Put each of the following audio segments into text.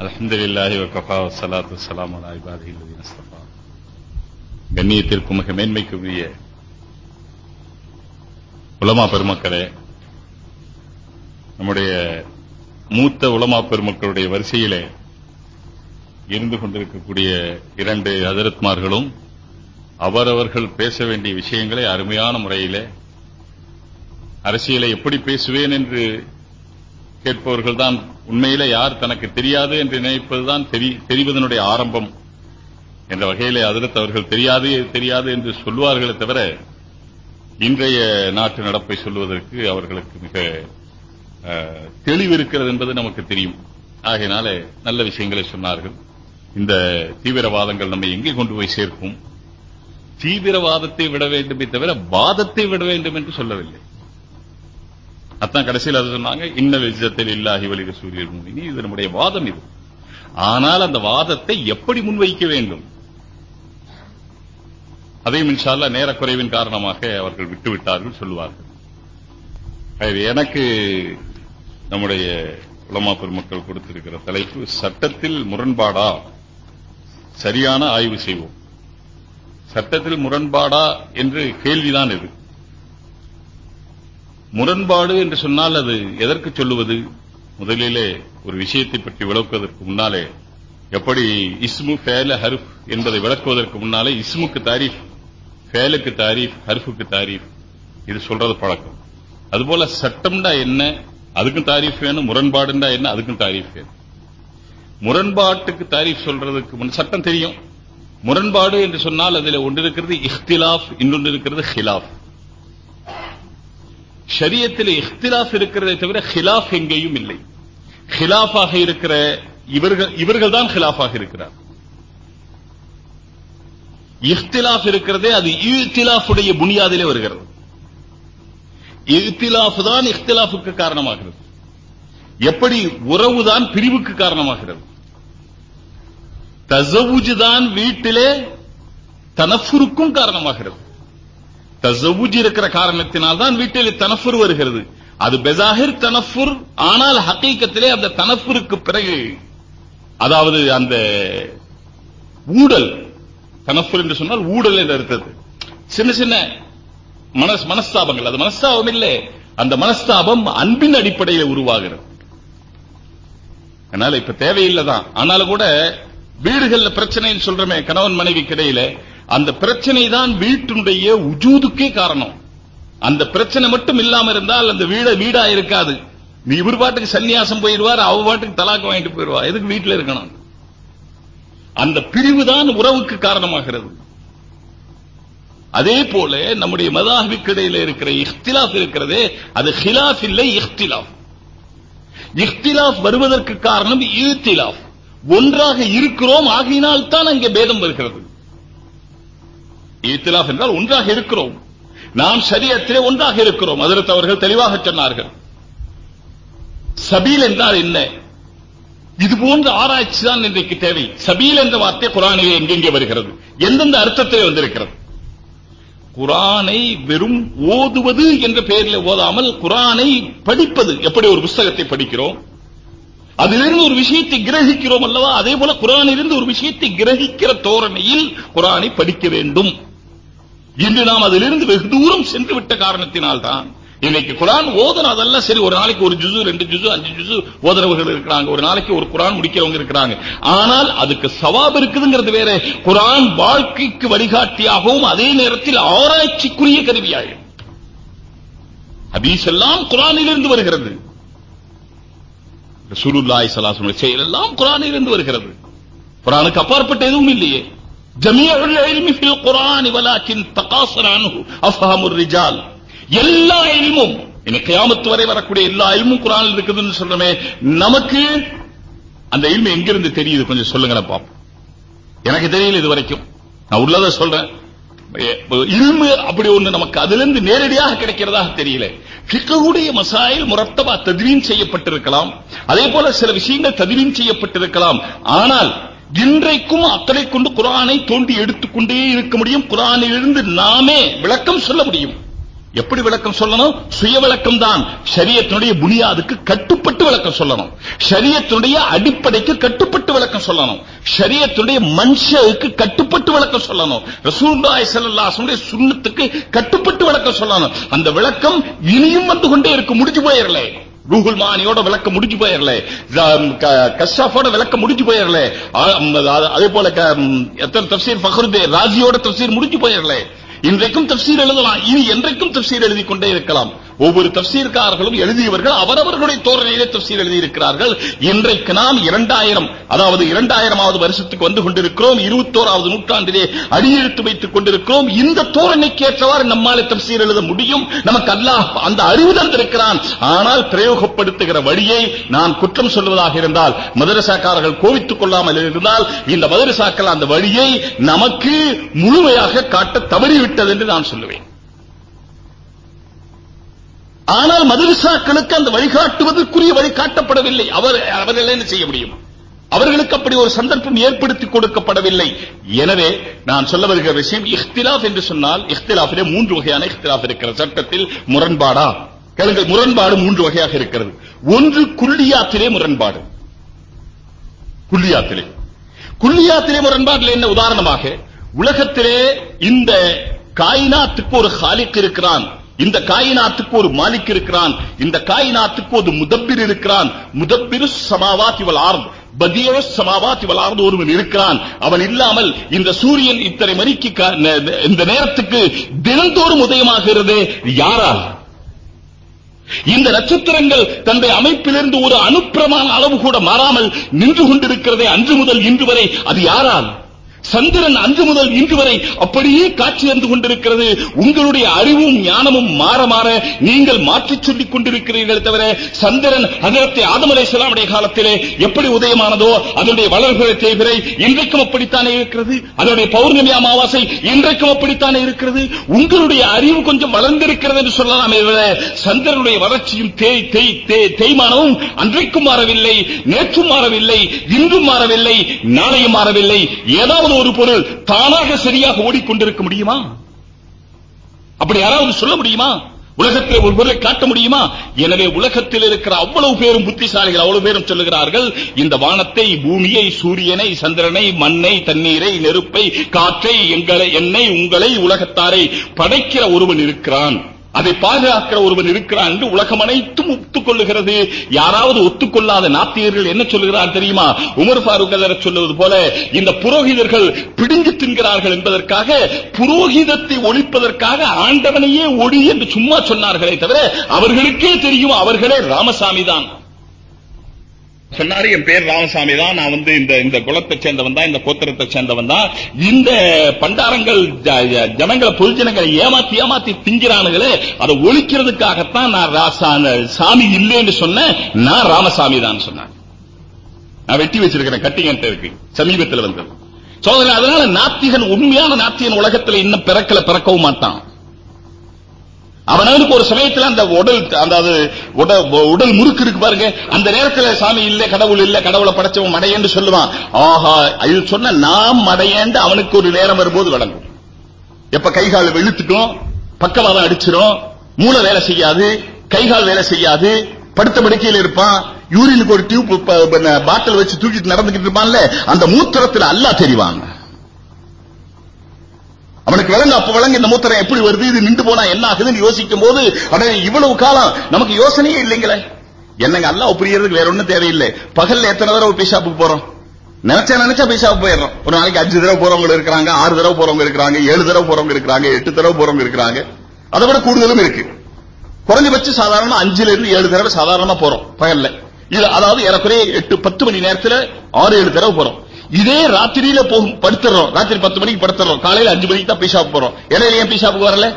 الحمد لله وكفى والصلاة والسلام على عباده الذين اصطفى கண்ணியத்திற்கும் மிக மேன்மைக்குரிய உலமா பெருமக்களே நம்முடைய மூத்த உலமா பெருமக்களுடைய வரிசையிலே இருந்து கொண்டிருக்கக்கூடிய இரண்டு ஹதரத்மார்களும் அவரவர்கள் பேச வேண்டிய விஷயங்களை அருமையான முறையிலே அரசியலை எப்படி பேசுவேன் என்று கேட்பவர்கள் தான் உண்மையிலே யார் தனக்கு தெரியாது என்று நினைப்பதுதான் தெரி- தெரிவதனுடைய ஆரம்பம். என்ற வகையிலே அதிரத் அவர்கள் தெரியாது தெரியாது என்று சொல்லுவார்களே தவிர இன்றைய நாட்டு நடப்பை சொல்வதற்கு அவர்களுக்கு மிக அஹ், தெளிவு இருக்கிறது என்பது நமக்கு தெரியும். ஆகையினாலே நல்ல விஷயங்களை சொன்னார்கள். இந்த தீவிரவாதங்கள் நம்மை எங்கே கொண்டு போய் சேர்க்கும்? தீவிரவாதத்தை விட வேண்டுமே தவிர வாதத்தை விட வேண்டும் என்று சொல்லவில்லை. அதான் கடைசியில் அது சொன்னாங்க இன்னல் இஜத்தில் இல்லாஹி வலிக சூரியல் மூமினி இது நம்முடைய வாதம் இது. ஆனால் அந்த வாதத்தை எப்படி முன்வைக்க வேண்டும்? அதையும் இன்ஷால்லா நேரக்குறைவின் காரணமாக அவர்கள் விட்டுவிட்டார்கள் சொல்லுவார்கள். எனக்கு நம்முடைய உலமா பெருமக்கள் கொடுத்திருக்கிற தலைப்பு சட்டத்தில் முரண்பாடா? சரியான ஆய்வு செய்வோம். சட்டத்தில் முரண்பாடா என்று கேள்விதான் இது. முரண்பாடு என்று சொன்னால் அது எதற்கு சொல்லுவது? முதலிலே ஒரு விஷயத்தை பற்றி விளக்குவதற்கு முன்னாலே எப்படி இஸ்மு ஃபேல ஹர்ஃப் என்பதை விளக்குவதற்கு முன்னாலே இஸ்முக்கு தாரீஃப் ஃபேலுக்கு தாரீஃப் ஹர்ஃபுக்கு தாரீஃப் இது சொல்றது பழக்கம். அதுபோல சட்டம்டா என்ன? அதுக்கும் தாரீஃப் வேணும். முரண்பாடுண்டா என்ன? அதுக்கும் தாரீஃப் வேணும். முரண்பாட்டுக்கு தாரீஃப் சொல்றதுக்கு முன் சட்டம் தெரியும். முரண்பாடு என்று சொன்னால் அதில் ஒன்று இருக்கிறது இஹ்திலாஃப் இன்னொன்று இருக்கிறது ஹிலாஃப். ஷரியத்தில் இஃப்திலாஃப் இருக்கிறதை தவிர ஹிலாஃப் எங்கேயும் இல்லை. ஹிலாஃபாக இருக்கிற இவர்கள் இவர்கள் தான் ஹிலாஃபாக இருக்கிறார். இஹ்திலாஃப் இருக்கிறதே அது இஹ்திலாஃபுடைய புனியாதிலே வருகிறது. இஹ்திலாஃப் தான் இஹ்திலாஃபுக்கு காரணமாகிறது. எப்படி? உறவுதான் பிரிவுக்கு காரணமாகிறது. தசவுஜ் தான் வீட்டிலே தனஃபுருக்கும் காரணமாகிறது. தசவுஜ் இருக்கிற காரணத்தினால் தான் வீட்டில் தனஃபுர் வருகிறது. அது பெசாஹிர் தனஃபுர் ஆனால் ஹக்கீக்கத்திலே அந்த தனஃபுருக்கு பிறகு அதாவது அந்த ஊடல் தனஃபுர் என்று சொன்னால் ஊடல் என்று அர்த்தது சின்ன சின்ன மனஸ் மனஸ்தாபங்கள். அது மனஸ்தாபம் இல்லை. அந்த மனஸ்தாபம் அன்பின் அடிப்படையில் உருவாகிறது. அதனால இப்ப தேவையில்லைதான். ஆனாலும் கூட வீடுகள்ல பிரச்சனைன்னு சொல்றமே கணவன் மனைவி கிடையில அந்த பிரச்சனை தான் வீட்டினுடைய உஜூதுக்கே காரணம். அந்த பிரச்சனை மட்டும் இல்லாம இருந்தால் அந்த வீட வீடா இருக்காது. நீ இவர் பாட்டுக்கு சன்னியாசம் போயிடுவார் அவ பாட்டுக்கு தலாக்கு வாங்கிட்டு போயிடுவா. எதுக்கு வீட்டுல இருக்கணும்? அந்த பிரிவு தான் உறவுக்கு காரணமாகிறது. அதே போல நம்முடைய மதாஹிக்கு இருக்கிற இஹ்திலாஃப் இருக்கிறதே அது ஹிலாஃப் இல்லை இஹ்திலாஃப். இஹ்திலாஃப் வருவதற்கு காரணம் ஈத்திலாஃப் ஒன்றாக இருக்கிறோம் ஆகையினால் தான் அங்கே பேதம் வருகிறது. ஈத்திலாஃப் என்றால் ஒன்றாக இருக்கிறோம். நாம் சரியத்திலே ஒன்றாக இருக்கிறோம். அதற்கு அவர்கள் தெளிவாக சொன்னார்கள். சபீல் என்றால் என்ன? இது போன்ற ஆராய்ச்சி தான் இன்றைக்கு தேவை. சபீல் என்ற வார்த்தை குரானிலே எங்கெங்கே வருகிறது? எந்தெந்த அர்த்தத்திலே வந்திருக்கிறது? குரானை வெறும் ஓதுவது என்ற பெயரில் ஓதாமல் குரானை படிப்பது. எப்படி ஒரு புஸ்தகத்தை படிக்கிறோம்? அதிலிருந்து ஒரு விஷயத்தை கிரகிக்கிறோம் அல்லவா? அதே போல குரானிலிருந்து ஒரு விஷயத்தை கிரகிக்கிற தோரணையில் குரானை படிக்க வேண்டும். இன்று நாம் அதிலிருந்து வெகு தூரம் சென்று விட்ட காரணத்தினால் தான் இன்னைக்கு குரான் ஓதன அதெல்லாம் சரி ஒரு நாளைக்கு ஒரு ஜுசு ரெண்டு ஜுசு அஞ்சு ஜுசு ஓதனவர்கள் இருக்கிறாங்க ஒரு நாளைக்கு ஒரு குரான் முடிக்கிறவங்க இருக்கிறாங்க. ஆனால் அதுக்கு சவாப் இருக்குதுங்கிறது வேற. குரான் வாழ்க்கைக்கு வழிகாட்டியாகவும் அதே நேரத்தில் ஆராய்ச்சிக்குரிய கருவியாகும் ஹதீஸ் எல்லாம் குரானிலிருந்து வருகிறது. சுருல்லாய் ஸல்லல்லாஹு செயல் எல்லாம் குரானிலிருந்து வருகிறது. குரானுக்கு அப்பாற்பட்ட எதுவும் இல்லையே. ஜமீஉல் இல்மி ஃபில் குர்ஆன் வலாக்கின் தகாசர அன்ஹு அஃஹமுர் ரிஜால். எல்லா இல்மும் இனி கியாமத் வரை வரக்கூடிய எல்லா இல்மும் குர்ஆனில் இருக்குதுன்னு சொல்றமே நமக்கு அந்த இல்மு எங்கிருந்து தெரியுது? கொஞ்சம் சொல்லுங்க பாப்போம் எனக்கு தெரியல இது வரைக்கும் நான் உள்ளத சொல்றேன். இல்மு அப்படி ஒண்ணு நமக்கு அதிலிருந்து நேரடியாக கிடைக்கிறதாக தெரியல. ஃபிக்ஹுடைய மசாயில் முரத்தபா தத்வீன் செய்யப்பட்டிருக்கலாம். அதே போல சில விஷயங்கள் தத்வீன் செய்யப்பட்டிருக்கலாம். ஆனால் இன்றைக்கும் அக்கறை கொண்டு குரானை தோண்டி எடுத்துக்கொண்டே இருக்க முடியும். குரானிலிருந்து நாமே விளக்கம் சொல்ல முடியும். எப்படி விளக்கம் சொல்லணும்? சுய விளக்கம் தான் சரியத்தினுடைய புனியாதுக்கு கட்டுப்பட்டு விளக்கம் சொல்லணும். சரியத்தினுடைய அடிப்படைக்கு கட்டுப்பட்டு விளக்கம் சொல்லணும். சரியத்தினுடைய மனுஷருக்கு கட்டுப்பட்டு விளக்கம் சொல்லணும். ரசூல்லாய் செல்லாசனுடைய சுண்ணத்துக்கு கட்டுப்பட்டு விளக்கம் சொல்லணும். அந்த விளக்கம் இனியும் வந்து கொண்டே இருக்கு. முடிஞ்சு போயிடல ரூகுல் மானியோட விளக்க முடிஞ்சு போயிடல கஷ்ஷாஃபோட விளக்க முடிஞ்சு போயிடல அதே போல எத்தனை தப்சீர் ஃபஹருதே ராஜியோட தப்சீர் முடிஞ்சு போயிடல இன்றைக்கும் தப்சீர் எழுதலாம். இனி என்றைக்கும் தப்சீர் எழுதி கொண்டே இருக்கலாம். ஒவ்வொரு தப்சீர்காரர்களும் எழுதியவர்கள் அவரவர்களுடைய தோரணையிலே தப்சீர் எழுதியிருக்கிறார்கள். இன்றைக்கு நாம் இரண்டாயிரம் அதாவது இரண்டாயிரமாவது வருஷத்துக்கு வந்து கொண்டிருக்கிறோம். இருபத்தோராவது நூற்றாண்டிலே அடியெடுத்து வைத்துக் கொண்டிருக்கிறோம். இந்த தோரணைக்கு ஏற்றவாறு நம்மால் தப்சீர் எழுத முடியும். நமக்கு அல்லாஹ் அந்த அறிவு தந்திருக்கிறான். ஆனால் பிரயோகப்படுத்துகிற வழியை நான் குற்றம் சொல்வதாக இருந்தால் மதரசாக்காரர்கள் கோவித்துக் கொள்ளாமல் இருந்தால் இந்த மதரசாக்கள் அந்த வழியை நமக்கு முழுமையாக காட்ட தவறிவிட்டது என்று நான் சொல்லுவேன். ஆனால் மதரசாக்களுக்கு அந்த வழிகாட்டுவதற்குரிய வழி காட்டப்படவில்லை. அவர் அவர்கள் என்ன செய்ய முடியும்? அவர்களுக்கு அப்படி ஒரு சந்தர்ப்பம் ஏற்படுத்தி கொடுக்கப்படவில்லை. எனவே நான் சொல்ல வருகிற விஷயம் இஹ்திலாஃப் என்று சொன்னால் இஹ்திலாஃபிலே மூன்று வகையான இஹ்திலாஃப் இருக்கிற சட்டத்தில் முரண்பாடா? கேளுங்கள் முரண்பாடு மூன்று வகையாக இருக்கிறது. ஒன்று குல்லியாத்திலே முரண்பாடு. குல்லியாத்திலே குல்லியாத்திலே முரண்பாட்டில் என்ன? உதாரணமாக உலகத்திலே இந்த காயினாத்துக்கு ஒரு ஹாலிக் இருக்கிறான். இந்த காயினாத்துக்கு ஒரு மாலிக் இருக்கிறான். இந்த காயினாத்துக்கு ஒரு முதப்பிர் இருக்கிறான். முதப்பிரு சமாவாத் இவள் ஆர்ந்து பதியோ சமாவாத் இவள் ஆர்ந்து ஒருவன் இருக்கிறான். அவன் இல்லாமல் இந்த சூரியன் இத்தனை மணிக்கு இந்த நேரத்துக்கு தினந்தோறும் உதயமாகிறது. யாரால் இந்த நட்சத்திரங்கள் தன்னுடைய அமைப்பிலிருந்து ஒரு அனுப்பிரமான அளவு கூட மாறாமல் நின்று கொண்டிருக்கிறதே அன்று முதல் இன்று வரை. அது யாரால் சந்திரன் அன்று முதல் இன்று வரை அப்படியே காட்சி தந்து கொண்டிருக்கிறது. உங்களுடைய அறிவும் ஞானமும் மாற மாற நீங்கள் மாற்றிச் சொல்லிக் கொண்டிருக்கிறீர்கள் தவிர சந்திரன் அதரத்தை ஆதமலை செல்லாமுடைய காலத்திலே எப்படி உதயமானதோ அதனுடைய வளர்களை தேய்பிரை இன்றைக்கும் அப்படித்தானே இருக்கிறது. அதனுடைய பௌர்ணமி அமாவாசை இன்றைக்கும் அப்படித்தானே இருக்கிறது. உங்களுடைய அறிவு கொஞ்சம் வளர்ந்திருக்கிறது என்று சொல்லலாமே தவிர சந்திரனுடைய வளர்ச்சியும் தேய் தேய் தேய் தேய்மானமும் அன்றைக்கும் மாறவில்லை நேற்றும் மாறவில்லை இன்றும் மாறவில்லை நாளையும் மாறவில்லை. ஏதாவது ஒரு பொருள் தானாக சரியாக ஓடிக்கொண்டிருக்க முடியுமா? அப்படி யாராவது சொல்ல முடியுமா? உலகத்தில் ஒரு பொருளை காட்ட முடியுமா? எனவே உலகத்தில் இருக்கிற அவ்வளவு பேரும் புத்திசாலிகள் அவ்வளவு பேரும் சொல்லுகிறார்கள் இந்த வானத்தை பூமியை சூரியனை சந்திரனை மண்ணை தண்ணீரை நெருப்பை காற்றை எங்களை என்னை உங்களை உலகத்தாரை படைக்கிற ஒருவன் இருக்கிறான். அதை பாதுகாக்கிற ஒருவன் இருக்கிறான் என்று உலகம் அனைத்தும் ஒத்துக்கொள்ளுகிறது யாராவது ஒத்துக்கொள்ளாத நாத்தியர்கள் என்ன சொல்லுகிறார் தெரியுமா? உமர் ஃபாரூக் சொல்லுவது போல இந்த புரோகிதர்கள் பிடிஞ்சு தின்கிறார்கள் என்பதற்காக புரோகிதத்தை ஒழிப்பதற்காக ஆண்டவனையே ஒளி என்று சும்மா சொன்னார்களே தவிர அவர்களுக்கே தெரியும் அவர்களே ராமசாமி தான் சொன்னாரு என் பேர் ராமசாமி தான். நான் வந்து இந்த இந்த குலத்தை சேர்ந்தவன் தான் இந்த கோத்திரத்தை சேர்ந்தவன் தான். இந்த பண்டாரங்கள் ஜனங்களை பொதுஜனங்களை ஏமாத்தி ஏமாத்தி திங்கிறானுங்களே அதை ஒழிக்கிறதுக்காகத்தான் நான் ராசா சாமி இல்லைன்னு சொன்னேன் நான் ராமசாமி தான் சொன்னேன் நான் வெட்டி வச்சிருக்கிறேன் கட்டிங்கன்ட்டு இருக்கு சமீபத்தில் வந்தது சோதனை அதனால நாத்திகன் உண்மையான நாத்திகன் உலகத்துல இன்னும் பிறக்கல பிறக்கவும் மாட்டான். அவனவனுக்கு ஒரு சமயத்துல அந்த உடல் அந்த உடல் முறுக்கு இருக்கு பாருங்க. அந்த நேரத்துல சாமி இல்ல கடவுள் இல்ல கடவுளை படைச்சவன் மடையன்னு சொல்லுவான். ஆஹா இது சொன்ன நாம் மடையேண்டு அவனுக்கு ஒரு நேரம் வரும்போது வழங்கும் எப்ப கை கால் வெளுத்துட்டோம் பக்கவாதம் அடிச்சிடும் மூளை வேலை செய்யாது கை கால் வேலை செய்யாது படுத்த படுக்கையில் இருப்பான் யூரினுக்கு ஒரு டியூப் பாட்டில் வச்சு தூக்கிட்டு நடந்துகிட்டு இருப்பான்ல அந்த மூத்திரத்துல அல்லாஹ் தெரிவாங்க. அவனுக்கு விளங்க அப்ப விளங்க இந்த மூத்திரம் எப்படி வருது இது நின்று போனா என்ன ஆகுதுன்னு யோசிக்கும் போது அட இவ்வளவு காலம் நமக்கு யோசனையே இல்லைங்களே. என்னங்க அல்லாஹ் புரியறதுக்கு வேற ஒண்ணும் தேவையில்லை. பகல்ல எத்தனை தடவை பீஷாப்புக்கு போறோம்? நினைச்சா நினைச்சா பீஷாப்பு போயிடுறோம். ஒரு நாளைக்கு அஞ்சு தடவை போறவங்க இருக்கிறாங்க ஆறு தடவை போறவங்க இருக்கிறாங்க ஏழு தடவை போறவங்க இருக்கிறாங்க எட்டு தடவை போறவங்க இருக்கிறாங்க. அதை விட கூடுதலும் இருக்கு. குறைஞ்சபட்சம் சாதாரணமா அஞ்சுல இருந்து ஏழு தடவை சாதாரணமா போறோம் பகல்ல. இது அதாவது ஏறக்குறைய எட்டு பத்து மணி நேரத்துல ஆறு ஏழு தடவை போறோம். இதே ராத்திரியில போகும் படுத்துறோம். ராத்திரி பத்து மணிக்கு படுத்துறோம். காலையில அஞ்சு மணிக்கு தான் பீஷாப் போறோம். இடையில ஏன் பீஷாப்புக்கு வரல?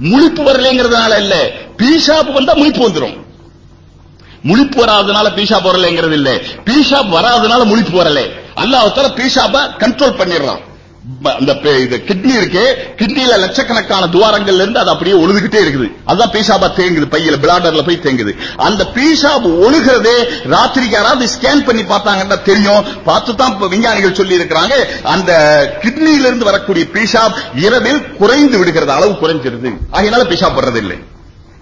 முழிப்பு வரலங்கிறதுனால இல்ல. பீஷாப்பு வந்தா முழிப்பு வந்துரும். முழிப்பு வராதனால பீஷாப் வரலங்கிறது இல்ல. பீஷாப் வராதனால முழிப்பு வரல. அல்லாஹ் தஆலா பீஷாப்ப கண்ட்ரோல் பண்ணிடுறான். அந்த கிட்னி இருக்கு கிட்னில லட்சக்கணக்கான துவாரங்கள்ல இருந்து அது அப்படியே ஒழுதுகிட்டே இருக்குது. அதுதான் பீசாபா தேங்குது பையில பிளாடர்ல போய் தேங்குது. அந்த பீசாப் ஒழுகிறதே ராத்திரிக்கு யாராவது ஸ்கேன் பண்ணி பார்த்தாங்கன்னா தெரியும். பார்த்து தான் இப்ப விஞ்ஞானிகள் சொல்லி இருக்கிறாங்க அந்த கிட்னியிலிருந்து வரக்கூடிய பீசாப் இரவில் குறைந்து விடுகிறது அளவு குறைஞ்சிருது. அதனால பீசாப் வர்றதில்லை.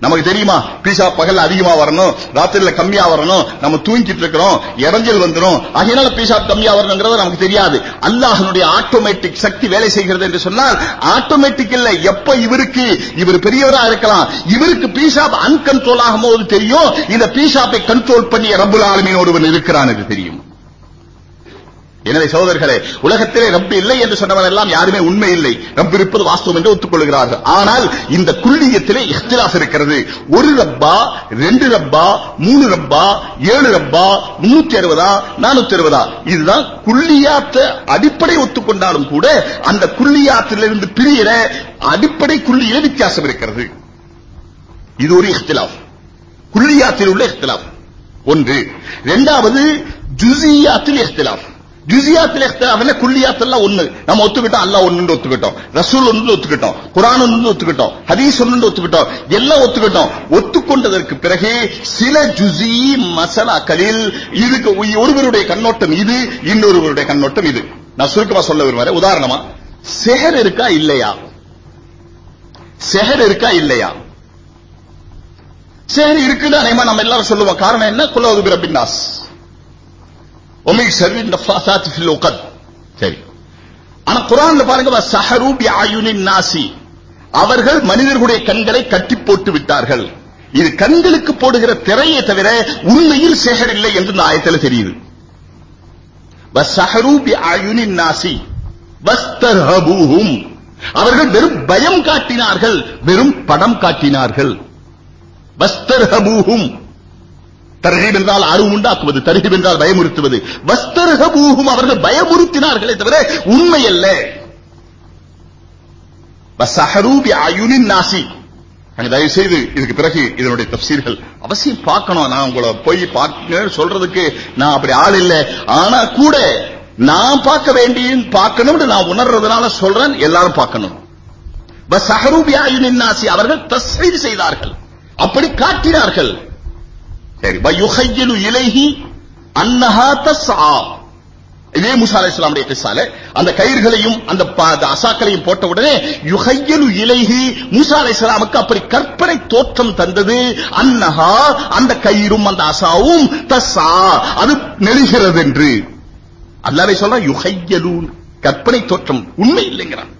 நமக்கு தெரியுமா? பீசா பகல்ல அதிகமா வரணும் ராத்திரில கம்மியா வரணும் நம்ம தூங்கிட்டு இருக்கிறோம் இறஞ்சல் வந்துரும். அதனால பீசா கம்மியா வரணுங்கிறது நமக்கு தெரியாது. அல்லாஹனுடைய ஆட்டோமேட்டிக் சக்தி வேலை செய்கிறது என்று சொன்னால் ஆட்டோமேட்டிக் இல்ல எப்ப இவருக்கு இவர் பெரியவரா இருக்கலாம். இவருக்கு பீசாப் அன்கன்ட்ரோல் ஆகும் போது தெரியும். இந்த பீசாப்பை கண்ட்ரோல் பண்ணி ரபுல் ஆலமின் ஒருவன் இருக்கிறான் என்று தெரியும். எனவே சகோதரர்களே உலகத்திலே ரப்பு இல்லை என்று சொன்னவன் எல்லாம் யாருமே உண்மை இல்லை. ரப்பு இருப்பது வாஸ்தவம் என்று ஒத்துக்கொள்கிறார்கள். ஆனால் இந்த குள்ளியத்திலே இஃப்திலாஃப் இருக்கிறது. ஒரு ரப்பா ரெண்டு ரப்பா மூணு ரப்பா ஏழு ரப்பா முன்னூத்தி அறுபதா நானூத்தி அறுபதா இதுதான் குள்ளியாத்த அடிப்படை ஒத்துக்கொண்டாலும் கூட அந்த குள்ளியாத்திலிருந்து பிரியிற அடிப்படை குள்ளியில வித்தியாசம் இருக்கிறது. இது ஒரு இஹ்திலாஃப் குள்ளியாத்தில் உள்ள இஹ்திலாஃப் ஒன்று. இரண்டாவது ஜுசியாத்தில் இஹ்திலாஃப் ஜுசியாத்தில் இஃப்திலாஃப்ல குல்லியாத் எல்லாம் ஒண்ணு. நம்ம ஒத்துக்கிட்டோம் அல்லாஹ் ஒண்ணு ஒத்துக்கிட்டோம் ரசூல் ஒன்று ஒத்துக்கிட்டோம் குரான் ஒன்று ஒத்துக்கிட்டோம் ஹதீஸ் ஒன்று ஒத்துக்கிட்டோம் எல்லாம் ஒத்துக்கிட்டோம். ஒத்துக்கொண்டதற்கு பிறகு சில ஜுசி மசலாக்களில் இதுக்கு ஒருவருடைய கண்ணோட்டம் இது இன்னொருவருடைய கண்ணோட்டம் இது. நான் சுருக்கமா சொல்ல விரும்புறேன். உதாரணமா செஹர் இருக்கா இல்லையா? செஹர் இருக்கா இல்லையா? சரி இருக்குன்னு அநேகமா நம்ம எல்லாரும் சொல்லுவோம். காரணம் என்ன? குலவது பிரபின்னாஸ் சர்வின் நஃபாசாத் ஃபில் உகத் சரி ஆனா குரான்ல பாருங்க சஹரு பி ஆயுனின் நாசி அவர்கள் மனிதர்களுடைய கண்களை கட்டி போட்டு விட்டார்கள். இது கண்களுக்கு போடுகிற திரையை தவிர உண்மையில் சேகர் இல்லை என்று இந்த ஆயத்தில் தெரியுது. வசஹரு ஆயுனின் நாசி வஸ்தர்ஹபூஹும். அவர்கள் வெறும் பயம் காட்டினார்கள் வெறும் படம் காட்டினார்கள். வஸ்தர்ஹபூஹும். தர்ஹீப் என்றால் அருவு உண்டாக்குவது தர்ஹீப் என்றால் பயமுறுத்துவது. வஸ்தர்ஹபூஹும் அவர்கள் பயமுறுத்தினார்களே தவிர உண்மை அல்ல. வசஹரு அயுனின் ஆயுனின் நாசி. அங்க தயவு செய்து இதுக்கு பிறகு இதனுடைய தப்சீர்கள் அவசியம் பார்க்கணும். நான் உங்களை போய் பார்க்க சொல்றதுக்கு நான் அப்படி ஆள் இல்லை. ஆனா கூட நான் பார்க்க வேண்டிய பார்க்கணும்னு நான் உணர்றதுனால சொல்றேன். எல்லாரும் பார்க்கணும். வசஹரு பி ஆயுனின் நாசி அவர்கள் தஸ்ரீர் செய்தார்கள். அப்படி காட்டினார்கள். சரி. வயுஹையலு இலைஹி அன்னஹா தஸ்ஆ. இதே மூசா அலைஹிஸ்ஸலாமுடைய கிஸ்ஸால அந்த கயிறுகளையும் அந்த ப- அந்த அசாக்களையும் போட்ட உடனே யுஹையலு இலைஹி மூசா அலைஹிஸ்ஸலாமுக்கு அப்படி கற்பனை தோற்றம் தந்தது. அன்னஹா அந்த கயிறும் அந்த அசாவும் தஸ்ஆ. அது நெழுகிறது என்று அல்லாஹ்வே சொல்றான் யுஹையலு கற்பனை தோற்றம் உண்மை இல்லைங்கிறான்.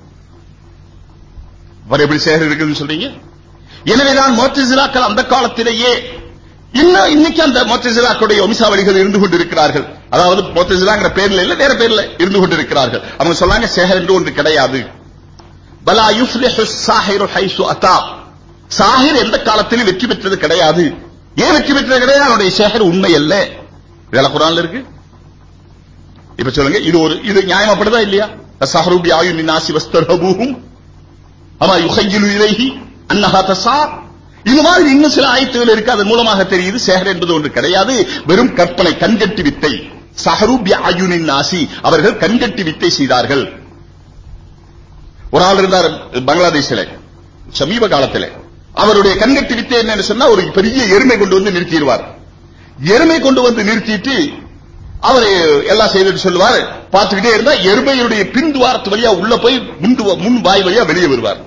வரைபிள் எப்படி சேகர் இருக்குதுன்னு சொல்றீங்க? எனவேதான் மோட்டிசிலாக்கள் அந்த காலத்திலேயே இன்னும் இன்னைக்கு அந்த மோட்டசிலாக்களுடைய வம்சாவளிகள் இருந்து கொண்டிருக்கிறார்கள்? அதாவது மோத்தசிலாங்கிற பேர்ல இல்ல வேற பேர்ல இருந்து கொண்டிருக்கிறார்கள். அவங்க சொல்லாங்க சேகர் என்று ஒன்று கிடையாது. பலா யுஃப்லிஹு சாஹிரு ஹைசு அத்தா. சாஹிர் எந்த காலத்திலும் வெற்றி பெற்றது கிடையாது. ஏன் வெற்றி பெற்றது கிடையாது? அவனுடைய சேகர் உண்மை அல்ல. இதெல்லாம் குரான்ல இருக்கு. இப்ப சொல்லுங்க இது ஒரு இது நியாயமாப்படுதா இல்லையா? சஹருபி ஆயுன் நாசி வஸ்தர்ஹபூஹும். அமா யுஹையிலு இலைஹி அன்னஹா தசார் இது மாதிரி இன்னும் சில ஆயத்துகள் இருக்கு. அதன் மூலமாக தெரியுது. சேகர் என்பது ஒன்று கிடையாது. வெறும் கற்பனை கண்கட்டி வித்தை. சஹருபி ஆயுனின் நாசி. அவர்கள் கண்கட்டி வித்தை செய்தார்கள். ஒரு ஆள் இருந்தார் பங்களாதேஷில சமீப காலத்தில். அவருடைய கண்கட்டி வித்தை என்னன்னு சொன்னா ஒரு பெரிய எருமை கொண்டு வந்து நிறுத்திடுவார். எருமை கொண்டு வந்து நிறுத்திட்டு அவர் எல்லாம் செய்துட்டு சொல்லுவார். பார்த்துக்கிட்டே இருந்தா எருமையுடைய பின் துவாரத்து வழியா உள்ள போய் முன் முன் வாய் வழியா வெளியே வருவார்.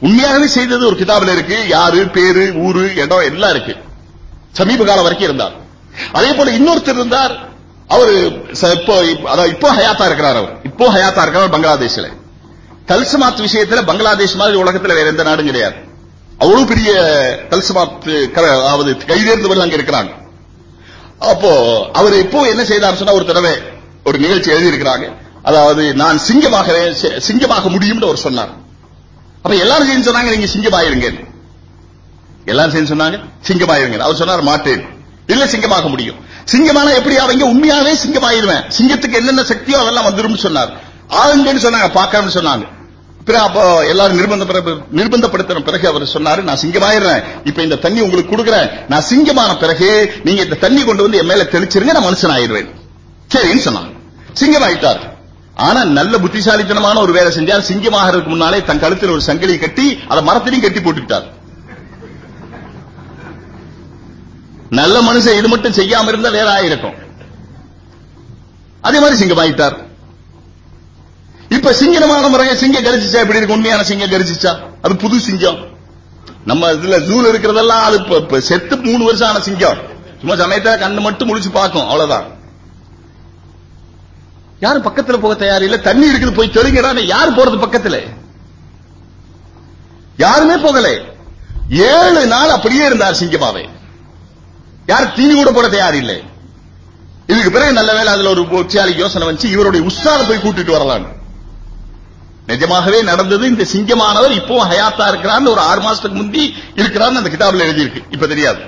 உண்மையாகவே செய்தது ஒரு கிதாபில் இருக்கு. யாரு பேரு ஊரு இடம் எல்லாம் இருக்கு. சமீப காலம் வரைக்கும் இருந்தார். அதே போல இன்னொருத்தர் இருந்தார். அவரு இப்போ அதாவது இப்போ ஹயாத்தா இருக்கிறார் அவர். இப்போ ஹயாத்தா இருக்கிறார் பங்களாதேஷ்ல. தல்சமாத் விஷயத்துல பங்களாதேஷ் மாதிரி உலகத்துல வேற எந்த நாடும் கிடையாது. அவ்வளவு பெரிய தல்சமாத் க- அதாவது கைதேர்ந்தவர்கள் அங்க இருக்கிறாங்க. அப்போ அவர் இப்போ என்ன செய்தார் சொன்னா ஒரு தடவை ஒரு நிகழ்ச்சி எழுதி இருக்கிறாங்க அதாவது நான் சிங்கமாக சிங்கமாக முடியும்னு அவர் சொன்னார். அப்ப எல்லாரும் சேர்ந்து சொன்னாங்க நீங்க சிங்கமாயிருங்க எல்லாரும் சேர்ந்து சொன்னாங்க சிங்கமாயிருங்க அவர் சொன்னார் மாட்டேன். இல்ல சிங்கமாக முடியும். சிங்கமான எப்படி அவங்க உண்மையாவே சிங்கமாயிருவேன். சிங்கத்துக்கு என்னென்ன சக்தியோ அதெல்லாம் வந்துரும் சொன்னார். ஆளுங்கன்னு சொன்னாங்க பார்க்காம சொன்னாங்க. எல்லாரும் நிர்பந்த நிர்பந்தப்படுத்தின பிறகு அவர் சொன்னாரு நான் சிங்கமாயிடுறேன் இப்ப இந்த தண்ணி உங்களுக்கு கொடுக்குறேன். நான் சிங்கமான பிறகு நீங்க இந்த தண்ணி கொண்டு வந்து என் மேல தெளிச்சிருங்க நான் மனுஷன் ஆயிடுவேன் சரின்னு சொன்னாங்க. சிங்கமாயிட்டார். ஆனா நல்ல புத்திசாலித்தனமான ஒரு வேலை செஞ்சார் சிங்கமாகிறதுக்கு முன்னாலே தன் கழுத்தில் ஒரு சங்கிலி கட்டி அதை மரத்திலையும் கட்டி போட்டுக்கிட்டார். நல்ல மனுஷன் இது மட்டும் செய்யாம இருந்தா வேற ஆயிருக்கும் அதே மாதிரி சிங்கமாயிட்டார். இப்ப சிங்கமான முறைய சிங்கம் கரிச்சிச்சா எப்படி இருக்கு? உண்மையான சிங்கம் கரிச்சிச்சா அது புது சிங்கம். நம்ம இதுல ஜூல இருக்கிறதெல்லாம் அது செத்து மூணு வருஷம் ஆன சிங்கம். சும்மா சமயத்தை கண்ணு மட்டும் முழிச்சு பார்க்கும். அவ்வளவுதான். யாரும் பக்கத்துல போக தயார் இல்ல. தண்ணி இருக்குது போய் தெளிங்கடா யார் போறது பக்கத்துல? யாருமே போகல. ஏழு நாள் அப்படியே இருந்தார் சிங்கமாவே யார் தீனி கூட போட தயார் இல்லை. இதுக்கு பிறகு நல்ல வேளை அதுல ஒரு உச்சியாளி யோசனை வச்சு இவருடைய உற்சாக போய் கூட்டிட்டு வரலாம் நிஜமாகவே நடந்தது இந்த சிங்கமானவர் இப்போ ஹயாத்தா இருக்கிறான்னு ஒரு ஆறு மாசத்துக்கு முந்தி இருக்கிறான்னு அந்த கிதாபில் எழுதியிருக்கு. இப்ப தெரியாது.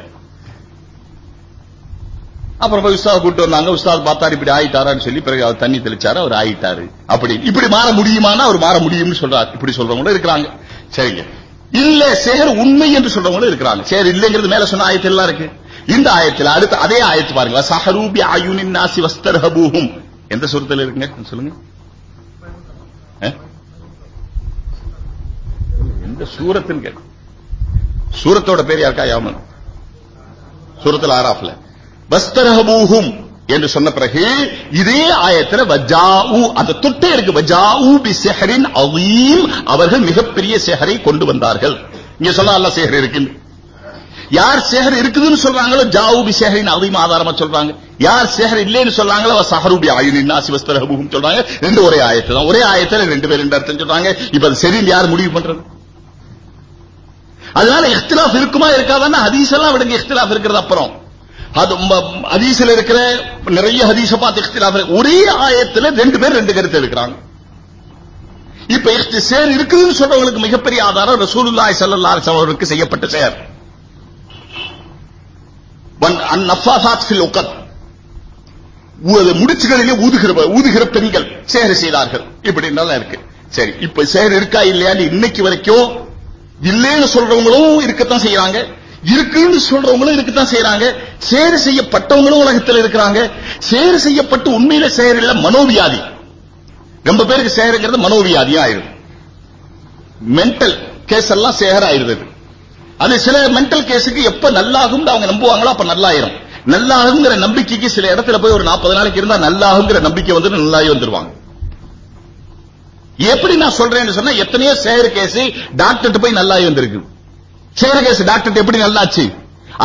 அப்புறம் போய் உஸ்தாத் கூட்டு வந்தாங்க. உஸ்தாத் பார்த்தாரு இப்படி ஆயிட்டாரான்னு சொல்லி பிறகு அவர் தண்ணி தெளிச்சாரு அவர் ஆயிட்டாரு. அப்படி. இப்படி மாற முடியுமானா அவர் மாற முடியும்னு சொல்றாரு. இப்படி சொல்றவங்களும் இருக்கிறாங்க. சரிங்க. இல்ல சேர் உண்மை என்று சொல்றவங்களும் இருக்கிறாங்க. சேர் இல்லைங்கிறது மேல சொன்ன ஆயத்தில் எல்லாம் இருக்கு. இந்த ஆயத்தில் அடுத்து அதே ஆயத்து பாருங்க. சஹரூபி ஆயுனின் நாசி வஸ்தர்ஹபூஹும். எந்த சுரத்தில் இருக்குங்க? சொல்லுங்க. அஹ்? எந்த சூரத்துன்னு கேட்கும். சூரத்தோட பேர் யாருக்கா? யாமன். சூரத்தில் ஆராஃப்ல. வஸ்தரஹபூஹும் என்று சொன்ன பிறகு இதே ஆயத்துல வஜாவு அந்த தொட்டே இருக்கு வஜாவு பி செஹரின் அவீம் அவர்கள் மிகப்பெரிய செஹரை கொண்டு வந்தார்கள். இங்க சொல்ல அல்ல சேகர் இருக்கு யார் சேகர் இருக்குதுன்னு சொல்றாங்களோ ஜாவு பி சேகரின் அவீம் ஆதாரமா சொல்றாங்க. யார் சேகர் இல்லைன்னு சொல்றாங்களோ சஹருபி ஆயுனா சிவஸ்தரஹபூஹும் சொல்றாங்க. ரெண்டு ஒரே ஆயத்துல தான். ஒரே ஆயத்துல ரெண்டு பேர் ரெண்டு அர்த்தம் சொல்றாங்க. இப்ப அது சரின்னு யார் முடிவு பண்றது? அதனால இஃப்திலாஃப் இருக்குமா இருக்காதான்னு ஹதீஸ் எல்லாம் விடுங்க இஃப்திலாஃப் இருக்கிறது அப்புறம். அது ஹதீஸ்ல இருக்கிற நிறைய ஹதீஸ பார்த்து இஃப்திலாஃப் ஒரே ஆயத்துல ரெண்டு பேர் ரெண்டு கருத்து எடுக்கிறாங்க. இப்ப இஃப்தி சேர் இருக்குதுன்னு சொல்றவங்களுக்கு மிகப்பெரிய ஆதாரம் ரசூலுல்லாஹி ஸல்லல்லாஹு அலைஹி செய்யப்பட்ட சேர். வன் அன் நஃபாசாத் முடிச்சுகளிலே ஊதுகிற ஊதுகிற பெண்கள் சேர் செய்தார்கள். இப்படி நல்லா இருக்கு. சரி இப்ப சேர் இருக்கா இல்லையான்னு இன்னைக்கு வரைக்கும் இல்லைன்னு சொல்றவங்களும் இருக்கத்தான் செய்யறாங்க. இருக்குன்னு சொல்றவங்களும் இருக்குதான் செய்யறாங்க சேறு செய்யப்பட்டவங்களும் உலகத்தில் இருக்கிறாங்க. சேறு செய்யப்பட்டு உண்மையில சேர் இல்ல மனோவியாதி. ரொம்ப பேருக்கு சேருங்கிறது மனோவியாதியா ஆயிரும். மென்டல் கேஸ் எல்லாம் சேகர் ஆயிருது அது சில மென்டல் கேஸுக்கு எப்ப நல்லாகும் அவங்க நம்புவாங்களோ அப்ப நல்லாயிரும். நல்லாகுங்கிற நம்பிக்கைக்கு சில இடத்துல போய் ஒரு 40 நாளைக்கு இருந்தா நல்லாகுங்கிற நம்பிக்கை வந்து நல்லாயி வந்துருவாங்க. எப்படி நான் சொல்றேன்னு சொன்னா எத்தனையோ சேர் கேஸ் டாக்டர் போய் நல்லாயி வந்திருக்கு. சேர் டாக்டர் எப்படி நல்லாச்சு?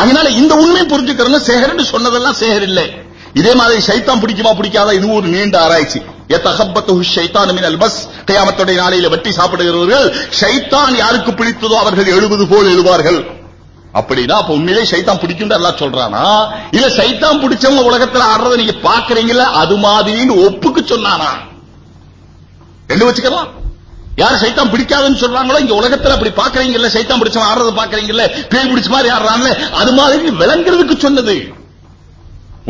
அதனால இந்த உண்மை புரிஞ்சுக்கிறோம் சேகர்னு சொன்னதெல்லாம் சேகர் இல்லை. இதே மாதிரி சைத்தான் பிடிக்குமா பிடிக்காதா? இது ஒரு நீண்ட ஆராய்ச்சி. கியாமத்துடைய நாளையில வெட்டி சாப்பிடுகிறவர்கள் ஷைத்தான் யாருக்கு பிடித்ததோ அவர்கள் எழுபது போல் எழுவார்கள். அப்படின்னா அப்ப உண்மையிலே சைத்தான் பிடிக்கும் எல்லாம் சொல்றானா? இல்ல சைத்தான் பிடிச்சவங்க உலகத்துல ஆடுறத நீங்க பாக்குறீங்களா அது மாதிரின்னு ஒப்புக்கு சொன்னானா? ரெண்டு வச்சுக்கலாம். யார் சைத்தான் பிடிக்காதுன்னு சொல்றாங்களோ இங்க உலகத்துல அப்படி பாக்குறீங்கல்ல சைத்தான் பிடிச்சவன் ஆடுறத பாக்குறீங்கல்ல பேய் பிடிச்ச மாதிரி ஆடுறாங்கல்ல அது மாதிரி விளங்குறதுக்கு சொன்னது.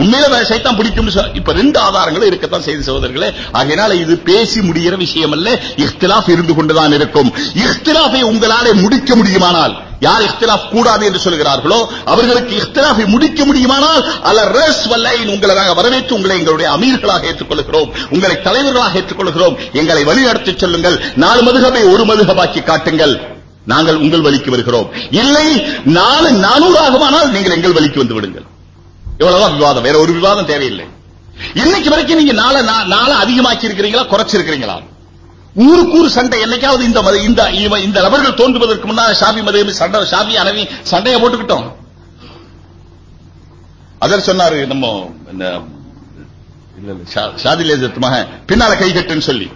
உண்மையில சைத்தான் பிடிக்கும்னு சொல் இப்ப ரெண்டு ஆதாரங்களும் இருக்கத்தான் செய்து சகோதரர்களே. ஆகையினால இது பேசி முடிகிற விஷயம் அல்ல இஃப்திலாஃப் இருந்து கொண்டுதான் இருக்கும். இஃப்திலாஃபை உங்களாலே முடிக்க முடியுமானால் யார் இஃப்திலாஃப் கூடாது என்று சொல்கிறார்களோ அவர்களுக்கு இஃப்திலாஃபை முடிக்க முடியுமானால் அல்ல ரஸ் வல்லைன் உங்களை நாங்கள் வரவேற்று உங்களை எங்களுடைய அமீர்களாக ஏற்றுக்கொள்கிறோம். உங்களை தலைவர்களாக ஏற்றுக்கொள்கிறோம். எங்களை வழிநடத்தி சொல்லுங்கள். நாலு மதுகபை ஒரு மதுகபாக்கி காட்டுங்கள். நாங்கள் உங்கள் வழிக்கு வருகிறோம். இல்லை நாலு நானூறு ஆகுமானால் நீங்கள் எங்கள் வழிக்கு வந்து விடுங்கள். இவ்வளவுதான் விவாதம்? வேற ஒரு விவாதம் தேவையில்லை. இன்னைக்கு வரைக்கும் நீங்க நாளை நாளை அதிகமாக்கி இருக்கிறீங்களா குறைச்சிருக்கிறீங்களா? ஊருக்கூறு சண்டை என்னைக்காவது இந்த இந்த இந்த நபர்கள் தோன்றுவதற்கு முன்னால் ஷாபி மதம் சண்டை ஷாபி அனவி சண்டையை போட்டுக்கிட்டோம். அதர் சொன்னாரு நம்ம ஷாதிலே பின்னால கை கட்டுன்னு சொல்லி.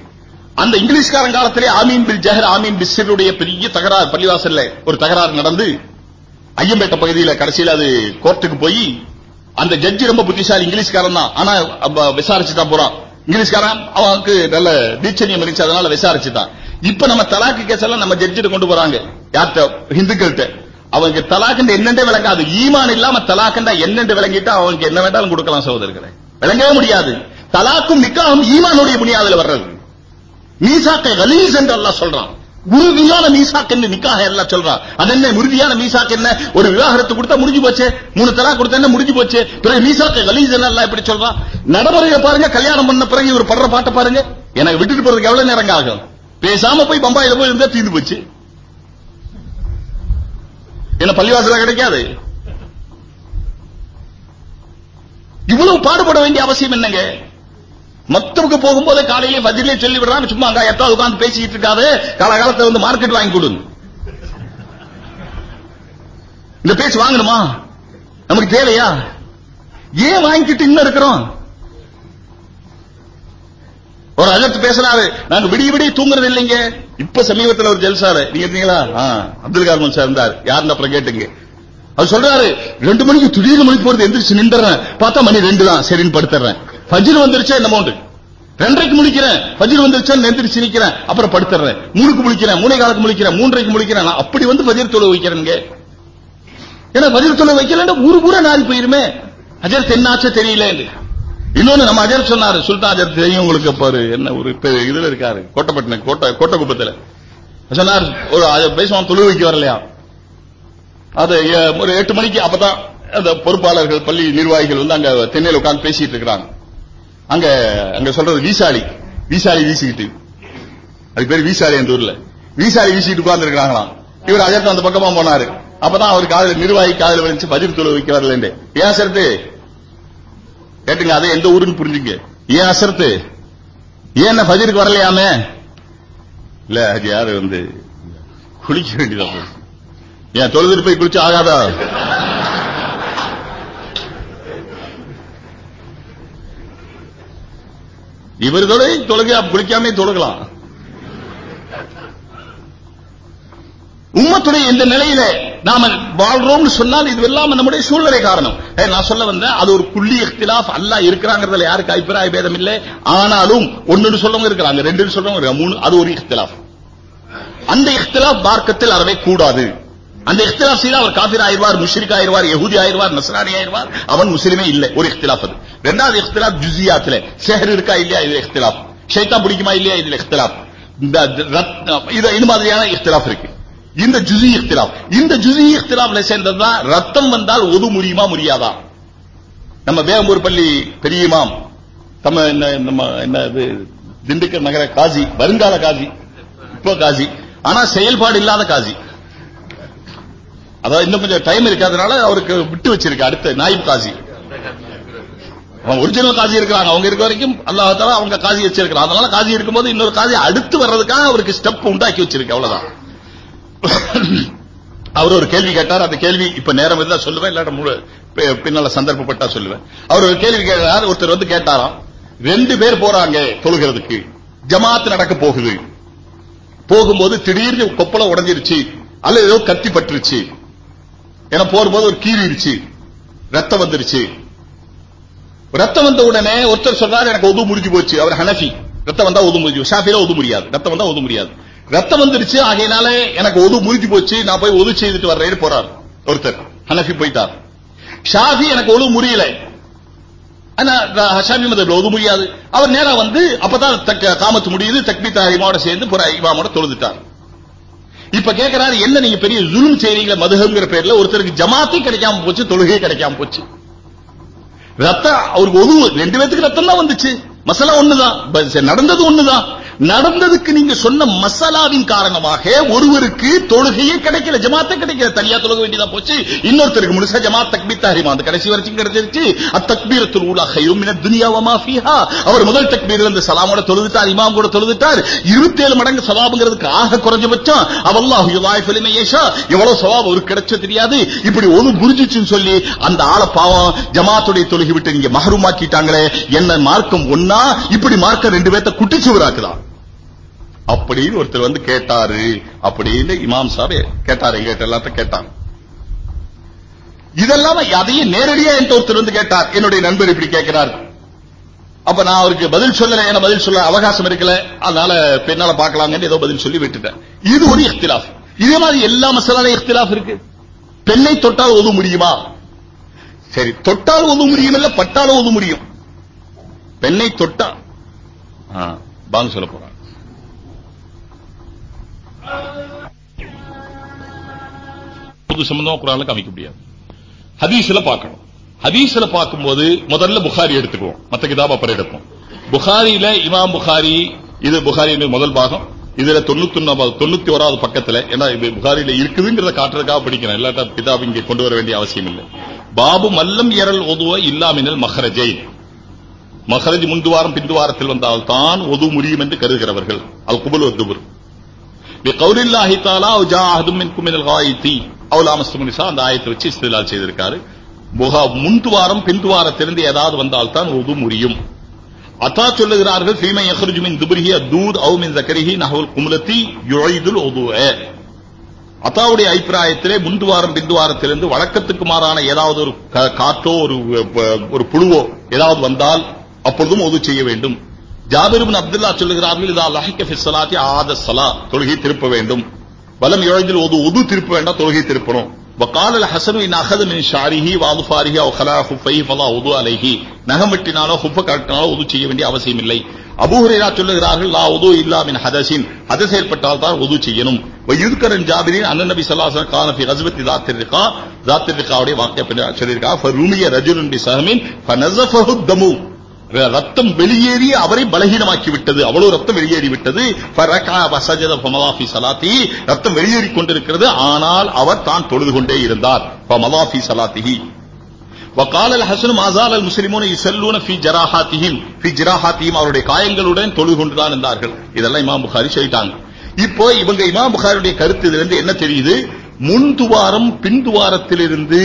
அந்த இங்கிலீஷ்காரன் காலத்திலே ஆமீன் பில் ஜஹர் ஆமீன் பிஸ்ஸருடைய பெரிய தகராறு பள்ளிவாசல்ல ஒரு தகராறு நடந்து ஐயம்பேட்டை பகுதியில கடைசியில அது கோர்ட்டுக்கு போய் அந்த ஜட்ஜி ரொம்ப புத்திசாலி இங்கிலீஷ்காரன் தான். ஆனா விசாரிச்சு தான் போறான். இங்கிலீஷ்காரன் அவனுக்கு நல்ல தீட்சணியம் இருந்துச்சு அதனால விசாரிச்சுதான். இப்ப நம்ம தலாக்கு கேஸ் எல்லாம் நம்ம ஜட்ஜிட்டு கொண்டு போறாங்க. யார்கிட்ட? ஹிந்துக்கள்கிட்ட. அவனுக்கு தலாக்குன்ற என்னென்ன விளங்காது. ஈமான் இல்லாம தலாக்குண்டா என்னென்று விளங்கிட்டா அவனுக்கு என்ன வேண்டாலும் கொடுக்கலாம் சகோதரர்களை. விளங்கவே முடியாது. தலாக்கும் நிக்காவும் ஈமானுடைய புனியாதுல வர்றது. மீசாக்கை கலீஸ் என்று அல்லாஹ் சொல்றான். உறுதியான மீசாக்கு என்று நிக்காக எல்லாம் சொல்றான் அது என்ன? உறுதியான மீசாக்கு என்ன? ஒரு விவாகரத்து கொடுத்தா முடிஞ்சு போச்சு? மூணு தலா கொடுத்தா என்ன? முடிஞ்சு போச்சு? பிறகு மீசாக்கை கலீஸ் என்ன? எல்லாம் இப்படி சொல்றான் நடைமுறையை பாருங்க கல்யாணம் பண்ண பிறகு இவர் படுற பாட்டை பாருங்க. எனக்கு விட்டுட்டு போறதுக்கு எவ்வளவு நேரம் ஆகும்? பேசாம போய் பம்பாயில போய் இருந்தா தீர்ந்து போச்சு. என்ன பள்ளிவாசல கிடைக்காது? இவ்வளவு பாடுபட வேண்டிய அவசியம் என்னங்க? மத்தவங்க போகும்போது காலையிலே பதிலே சொல்லி விடுறான் சும்மா அங்க எத்தாவது உட்காந்து பேசிட்டு இருக்காது காலகாலத்துல வந்து மார்க்கெட் வாங்கி கொடுங்க இந்த பேச்சு வாங்கணுமா? நமக்கு தேவையா? ஏன் வாங்கிக்கிட்டு இன்னும் இருக்கிறோம்? ஒரு அஜர்த் பேசுறாரு நாங்க விடிய விடிய தூங்குறது இல்லைங்க. இப்ப சமீபத்துல ஒரு ஜெல்சாரு நீங்க இருந்தீங்களா அப்துல் கார்மன் சார் இருந்தார். யாருன்னு அப்புறம் கேட்டுங்க. அவர் சொல்றாரு ரெண்டு மணிக்கு திடீர்னு மணிக்கு போறது எந்திரிச்சு நின்றுறேன். பார்த்தா மணி ரெண்டு தான் சரின்னு படுத்துறேன். ஃபஜ்ர் வந்துருச்சா என்ன ரெண்டரைக்கு முழிக்கிறேன் ஃபஜ்ர் வந்துருச்சா நெந்திரிச்சு நிக்கிறேன் அப்புறம் படுத்துறேன். மூணுக்கு முழிக்கிறேன் மூணே காலுக்கு முழிக்கிறேன் மூன்றரைக்கு முழிக்கிறேன். நான் அப்படி வந்து ஃபஜ்ர் தொழு வைக்கிறேங்க ஏன்னா பதில் சொல்ல வைக்கலன்னா ஊரு பூரா நாள் போயிருமே. அஜர் என்னாச்சோ தெரியல இன்னொன்னு நம்ம அஜர் சொன்னாரு சுல்தான் அஜர் தெரியும் உங்களுக்கு பாரு. என்ன ஒரு இதுல இருக்காரு கோட்டப்பட்டினம் கோட்டை கோட்டை கோட்டக்குப்பத்துல. சொன்னார் ஒரு பேசுவான் தொழு வைக்க வரலையா? அது எ- ஒரு எட்டு மணிக்கு அப்பதான் அந்த பொறுப்பாளர்கள் பள்ளி நிர்வாகிகள் வந்து அங்க தென்னையில உட்கார்ந்து பேசிட்டு இருக்கிறாங்க. அங்க அங்க சொல்றது வீசாலி. வீசாலி வீசிக்கிட்டு. அது பேர் வீசாலி என்ற ஊர்ல. வீசாலி வீசிட்டு உட்கார்ந்து இருக்கிறாங்களாம் இவர் அஜர்த்து அந்த பக்கமா போனாரு. அப்பதான் அவர் காதல நிர்வாகி காதல விழுந்து பதில் தொழு வைக்கிறார்கள் ஏன் அசரத்து? கேட்டுங்க அதை எந்த ஊருன்னு புரிஞ்சுங்க. ஏன் அசரத்து? ஏன் என்ன வரலையாமே? இல்ல அது யாரு வந்து? குளிக்க வேண்டியதா ஏன் தொழுதுட்டு போய் குளிச்சு ஆகாதா? இவர்களே தொழுகை குளிக்காம தொழுகலாம். உம்மத்துடைய இந்த நிலையில நாம வாழ்றோம்னு சொன்னால் இது இல்லாம நம்முடைய சூழ்நிலை காரணம். நான் சொல்ல வந்தேன் அது ஒரு புள்ளி இஃப்திலாஃப் அல்லா இருக்கிறாங்கிறதுல யாருக்கு அபிப்பிராய பேதம் இல்லை? ஆனாலும் ஒன்னு சொல்லவங்க இருக்கிறாங்க ரெண்டு சொல்றவங்க மூணு அது ஒரு இஃப்திலாஃப் அந்த இஃப்திலாஃப் பார்க்கத்தில் அறவே கூடாது. அந்த இkhtilaf செய்து அவர் காஃபிர் ஆயிருவார் முஷ்ரிக் ஆயிருவார் யஹூதி ஆயிருவார் நஸ்ரானி ஆயிருவார் அவன் முஸ்லிமே இல்லை. ஒரு இkhtilaf அது. ரெண்டாவது இkhtilaf ஜுஸியாத்ல ஷஹர் இருக்கா இல்லையா? இது இkhtilaf. ஷைத்தான் பிடிக்குமா இல்லையா? இதுல இkhtilaf. இது இது மாதிரியான இkhtilaf இருக்கு. இந்த ஜுஸி இkhtilaf. இந்த ஜுஸி இkhtilafல சேர்ந்ததுதான் ரத்தம் வந்தால் ஒது முடியுமா முடியாதா நம்ம வேம்பூர் பள்ளி பெரியமாம் நம்ம என்ன நம்ம என்ன இது திண்டுக்கல் நகர காசி வருங்கால காசி இப்போ காசி ஆனா செயல்பாடு இல்லாத காசி அதாவது இன்னும் கொஞ்சம் டைம் இருக்காதனால அவருக்கு விட்டு வச்சிருக்கு அடுத்த நாயிப் காசி. அவங்க ஒரிஜினல் காசி இருக்கிறாங்க. அவங்க இருக்க வரைக்கும் அல்லாஹால அவங்க காசி வச்சிருக்கிறாங்க அதனால காசி இருக்கும்போது இன்னொரு காசி அடுத்து வர்றதுக்காக அவருக்கு ஸ்டெப் உண்டாக்கி வச்சிருக்கு. அவ்வளவுதான். அவர் ஒரு கேள்வி கேட்டார். அந்த கேள்வி இப்ப நேரம் இருந்தா சொல்லுவேன். இல்லாட்ட முழு பின்னால சந்தர்ப்பப்பட்டா சொல்லுவேன். அவர் ஒரு கேள்வி கேட்டார். ஒருத்தர் வந்து கேட்டாராம். ரெண்டு பேர் போறாங்க தொழுகிறதுக்கு. ஜமாத் நடக்க போகுது. போகும்போது திடீர்னு கொப்பளம் உடைஞ்சிருச்சு. அல்ல ஏதோ கத்தி பட்டுருச்சு. ஏன்னா போகும்போது ஒரு கீறிடுச்சு ரத்தம் வந்துருச்சு. ரத்தம் வந்த உடனே ஒருத்தர் சொல்றாரு எனக்கு உது முடிஞ்சு போச்சு. அவர் ஹனஃபி. ரத்தம் வந்தா உது முடிஞ்சு ஷாஃபில உது முடியாது. ரத்தம் வந்தா உது முடியாது. ரத்தம் வந்துருச்சு ஆகையினால எனக்கு ஒது முடிஞ்சு போச்சு. நான் போய் ஒது செய்துட்டு வர்றேன்னு போறார் ஒருத்தர். ஹனஃபி போயிட்டார். ஷாஃபி எனக்கு ஒது முடியல. ஆனா ஹஷாமி ஷாஃபி மதத்துல ஒது முடியாது. அவர் நேரா வந்து அப்பதான் காமத்து முடியுது. தக்பீர் தாரிமாவோட சேர்ந்து இமாமோட தொழுதுட்டார். இப்ப கேட்கிறாரு என்ன நீங்க பெரிய ஜுலும் செய்றீங்கள மதுகங்கிற பேர்ல ஒருத்தருக்கு ஜமாத்தே கிடைக்காம போச்சு தொழுகை கிடைக்காம போச்சு. ரத்தம் அவருக்கு ஒரு ரெண்டு பேத்துக்கு ரத்தம் தான் வந்துச்சு. மசாலா ஒண்ணுதான். நடந்தது ஒண்ணுதான். நடந்ததுக்கு நீங்க சொன்ன மசாலாவின் காரணமாக ஒருவருக்கு தொழுகையே கிடைக்கல ஜமாத்த கிடைக்கல. தனியா தொழுக வேண்டியதா போச்சு. இன்னொருத்தருக்கு முழுசா ஜமாத் தக்பீர் தாரிமா அந்த கடைசி வரைக்கும் கிடைச்சிருச்சு. அத்தக்பீரத்துல் ஊலா ஹைரும் மின ஃபீஹா. அவர் முதல் தக்பீர்ல இருந்து சலாமோட தொழுதுட்டார் இமாம் கூட தொழுதுட்டார். 27 மடங்கு சவாபுங்கிறதுக்கு ஆக குறைஞ்சபட்சம். அவல்லாஹு யுதாயிஃபு லிமன் யஷா. எவ்வளவு சவாப் அவருக்கு கிடைச்ச தெரியாது. இப்படி ஒன்று புரிஞ்சிச்சுன்னு சொல்லி அந்த ஆள பாவம் ஜமாத்துடைய தொழுகி விட்டு நீங்க மஹரூமாக்கிட்டாங்களே. என்ன மார்க்கம் ஒன்னா இப்படி மார்க்கம் ரெண்டு பேர்த்த குட்டிச்சுவராக்குதான் அப்படின்னு ஒருத்தர் வந்து கேட்டாரு அப்படின்னு இமாம் சாப் கேட்டாரு. எங்க எல்லாத்தையும் கேட்டாங்க இதெல்லாம் அதையும் நேரடியா என்கிட்ட ஒருத்தர் வந்து கேட்டார். என்னுடைய நண்பர் இப்படி கேட்கிறார். அப்ப நான் அவருக்கு பதில் சொல்லல. என பதில் சொல்ல அவகாசம் இருக்கல. அதனால பெண்ணால பாக்கலாங்கன்னு ஏதோ பதில் சொல்லி விட்டுட்டேன். இது ஒரு இஃப்திலாஃப் இதே மாதிரி எல்லா மசாலாலையும் இஃப்திலாஃப் இருக்கு. பெண்ணை தொட்டால் ஒது முடியுமா? சரி தொட்டால் ஒது முடியும் இல்ல பட்டால் ஒது முடியும். பெண்ணை தொட்டா பாங்க சொல்ல போறான் பொது சம்பந்தமா குரான்ல காமிக்க முடியாது. ஹதீஸ்ல பார்க்கணும். ஹதீஸ்ல பார்க்கும்போது முதல்ல புகாரி எடுத்துக்குவோம். மத்த கிதாப் அப்புறம் எடுப்போம். புகாரியில இமாம் புகாரி இது புகாரியின் முதல் பாகம். இதுல தொண்ணூத்தி ஒன்னாவது தொண்ணூத்தி ஓராவது பக்கத்துல ஏன்னா இது புகாரியில இருக்குதுங்கிறத காட்டுறதுக்காக படிக்கிறேன். இல்லாட்டா கிதாப் இங்கே கொண்டு வர வேண்டிய அவசியம் இல்லை. பாபு மல்லம் இரல் ஒதுவ இல்லாமினல் மஹரஜை மஹரஜ் முந்துவாரம் பிந்துவாரத்தில் வந்தால் தான் ஒது முடியும் என்று கருதுகிறவர்கள். அது குபல் ஒத்துபுர் பிகௌரில்லாஹி தாலா ஜா அஹதும் மின்கும் மினல் காயித்தி அவுலாமஸ்து நிசா அந்த ஆயத்தை வச்சு இஸ்திலால் செய்திருக்காரு. புகா முன்துவாரம் பின்துவாரத்திலிருந்து ஏதாவது வந்தால் தான் ஒது முடியும். அத்தா சொல்லுகிறார்கள் ஃபீமை யஹ்ருஜு மின் துபரிஹி அத்தூத் அவு மின் ஜக்கரிஹி நஹவுல் குமுலத்தி யுழைதுல் ஒதுவ அத்தாவுடைய அபிப்பிராயத்திலே முந்துவாரம் பிந்துவாரத்திலிருந்து வழக்கத்துக்கு மாறான ஏதாவது ஒரு காற்றோ ஒரு ஒரு புழுவோ ஏதாவது வந்தால் அப்பொழுதும் ஒது செய்ய வேண்டும். ஜாபிரும் அப்துல்லா சொல்லுகிறார்கள் இதா லஹிக்க ஃபிஸ்ஸலாத்தி ஆத சலா தொழுகை திருப்ப வேண்டும். வலம் எழுதில் ஒரு உது திருப்ப வேண்டாம் தொழுகை திருப்பணும். وقال الحسن ان اخذ من شعره واظفاره او خلا خفيه فلا وضوء عليه நகம் வெட்டினாலோ குப்ப கட்டினாலோ உது செய்ய வேண்டிய அவசியம் இல்லை. அபூ சொல்லுகிறார்கள் லா உது இல்லா மின் ஹதஸின். ஹதஸ் ஏற்பட்டால் தான் உது செய்யணும். வயுதுகரன் ஜாபிரின் அண்ணன் நபி ஸல்லல்லாஹு அலைஹி கான ஃபி கஸ்வத்தி ذات الرقا ذات الرقا உடைய வாக்கிய சொல்லிருக்கா ஃபருமிய ரஜுலுன் பி சஹமின் ஃபனஸஃபஹு தமு. ரத்தம் வெளியேறி அவரை பலகீனமாக்கி விட்டது அவ்வளவு ரத்தம் வெளியேறி விட்டது ஃபரகா வசஜத ஃபமலாஃபி ஸலாத்தி ரத்தம் வெளியேறி கொண்டிருக்கிறது ஆனால் அவர் தான் தொழுது கொண்டே இருந்தார் ஃபமலாஃபி ஸலாத்திஹி وقال الحسن ما زال المسلمون يصلون في جراحاتهم في جراحاتهم அவருடைய காயங்களுடன் தொழுது கொண்டுதான் இருந்தார்கள் இதெல்லாம் இமாம் புகாரி சொல்லிட்டாங்க இப்போ இவங்க இமாம் புகாரியுடைய கருத்து இதுல இருந்து என்ன தெரியுது முன் துவாரம் பின் துவாரத்திலிருந்து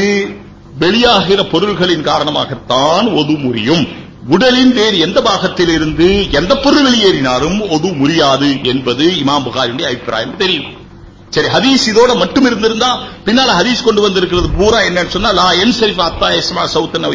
வெளியாகிற பொருள்களின் காரணமாகத்தான் ஒது முறியும் உடலின் வேறு எந்த பாகத்தில் இருந்து எந்த பொருள் வெளியேறினாலும் ஒது முடியாது என்பது இமாம் புகாரியுடைய அபிப்பிராயம். தெரியும். சரி ஹதீஸ் இதோட மட்டும் இருந்திருந்தா பின்னால ஹதீஸ் கொண்டு வந்திருக்கிறது பூரா என்னன்னு சொன்னா லா என் சரிஃப் அத்தா எஸ்மா சவுத்தன்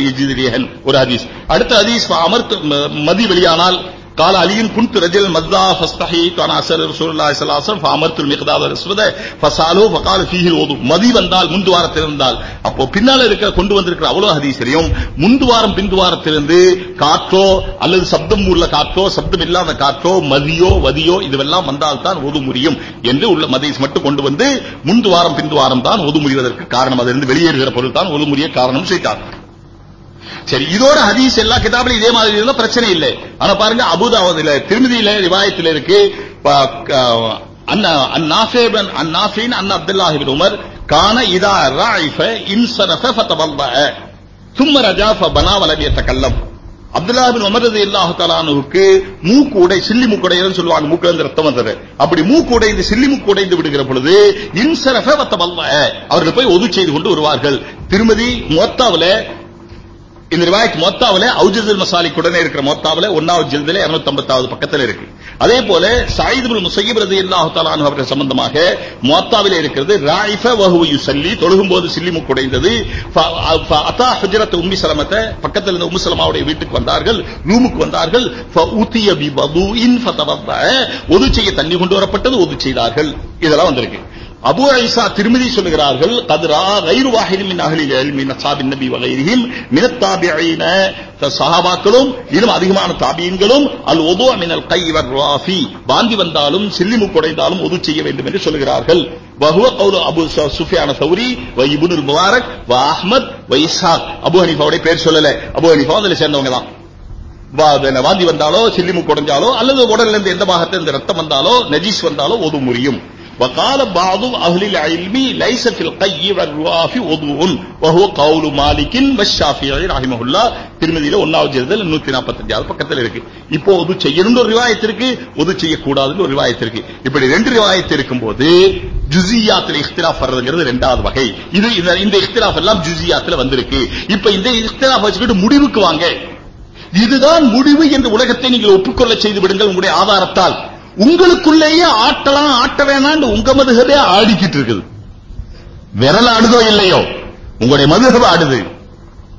ஒரு ஹதீஸ். அடுத்த ஹதீஸ் அமர்த்து மதி வெளியானால் قال علي كنت رجل مذا فاستحييت انا اسال رسول الله صلى الله عليه وسلم فامرت المقداد الاسود فسالوه فقال فيه الوضوء மதி வந்தால் முந்து வாரத்தில் இருந்தால் அப்போ பின்னால இருக்கிற கொண்டு வந்திருக்கிற அவ்வளவு ஹதீஸ்லயும் முந்து வாரம் பிந்து வாரத்திலிருந்து காற்றோ அல்லது சப்தம் உள்ள காற்றோ சப்தம் இல்லாத காற்றோ மதியோ வதியோ இதுவெல்லாம் வந்தால் தான் ஒது முடியும் என்று உள்ள மதீஸ் மட்டும் கொண்டு வந்து முந்து வாரம் பிந்து வாரம் தான் ஒது முறிவதற்கு காரணம் அதிலிருந்து வெளியேறுகிற பொருள் தான் ஒது முறிய காரணம் செய்தார் சரி இதோட ஹதீஸ் எல்லா கிதாபிலும் இதே மாதிரி இருந்தா பிரச்சனை இல்லை. ஆனா பாருங்க அபுதாவதுல திருமதியில ரிவாயத்துல இருக்கு. மூக்கு உடை சில்லி மூக்குடையன்னு சொல்லுவாங்க வந்தது. அப்படி மூக்கு உடைந்து சில்லி உடைந்து விடுகிற பொழுது இன்சரஃப வத்தபல்ல அவர்கள் போய் ஒது செய்து கொண்டு வருவார்கள். திருமதி இந்த ரிவாயத் மொத்தாவில அவுஜில் மசாலிக் உடனே இருக்கிற மொத்தாவில ஒன்னாவது ஜில்துல 250வது பக்கத்துல இருக்கு. அதே போல சயீத் இப்னு ரதி ரலியல்லாஹு அவர்கள் சம்பந்தமாக மொத்தாவில இருக்கிறது ராயிஃப வஹுவ யுஸல்லி தொழுகும்போது சில்லி முக்கு உடைந்தது. ஃபஅதா ஹஜரத் உம்மி சலமத்தை பக்கத்துல இருந்த உம்மி சலமாவுடைய வீட்டுக்கு வந்தார்கள் ரூமுக்கு வந்தார்கள். ஒது செய்ய தண்ணி கொண்டு வரப்பட்டது ஒது செய்தார்கள் இதெல்லாம் வந்திருக்கு. அபு ஐசா திருமதி சொல்லுகிறார்கள் கதிரா கைரு வாஹிதி மின் அஹ்லில் இல்மி நசாபின் நபி வகைரிஹிம் மின தாபிஈன சஹாபாக்களும் இன்னும் அதிகமான தாபியன்களும் அல் ஒது அமினல் கைவர் ராஃபி வாந்தி வந்தாலும் சில்லிமு குடைந்தாலும் ஒது செய்ய வேண்டும் என்று சொல்லுகிறார்கள். வஹுவ கவுலு அபு ச- சுஃபியான சௌரி வ இப்னுல் முபாரக் வ அஹ்மத் வ அபு ஹனீஃபாவுடைய பேர் சொல்லல. அபு ஹனீஃபா அதுல சேர்ந்தவங்க தான். வாந்தி வந்தாலோ சில்லிமு குடைஞ்சாலோ அல்லது உடல்ல இருந்து எந்த பாகத்துல இருந்து ரத்தம் வந்தாலோ நஜீஸ் வந்தாலோ ஒது முறியும். وقال بعض أهل العلم ليس في القي والرواف وضوء وهو قول مالك والشافعي رحمه الله திருமதியில ஒன்னாவது ஜெல்தல் நூத்தி நாற்பத்தஞ்சாவது பக்கத்துல இருக்கு இப்போ ஒது செய்யணும்னு ஒரு ரிவாயத்து இருக்கு ஒது செய்யக்கூடாதுன்னு ஒரு ரிவாயத்து இருக்கு இப்படி ரெண்டு ரிவாயத்து இருக்கும்போது ஜுசியாத்துல இஃப்திலாஃப் வர்றதுங்கிறது ரெண்டாவது வகை இது இந்த- இந்த இஃப்திலாஃப் எல்லாம் ஜுசியாத்துல வந்திருக்கு இப்ப இந்த இஃப்திலாஃப் வச்சுக்கிட்டு முடிவுக்கு வாங்க இதுதான் முடிவு என்று உலகத்தை நீங்கள் ஒப்புக்கொள்ள செய்து விடுங்கள் உங்களுடைய ஆதாரத்தால் உங்களுக்குள்ளேயே ஆட்டலாம் ஆட்ட வேணாம்னு உங்க மதுகபே ஆடிக்கிட்டு இருக்குது. விரல் ஆடுதோ இல்லையோ? உங்களுடைய மதுகப ஆடுது.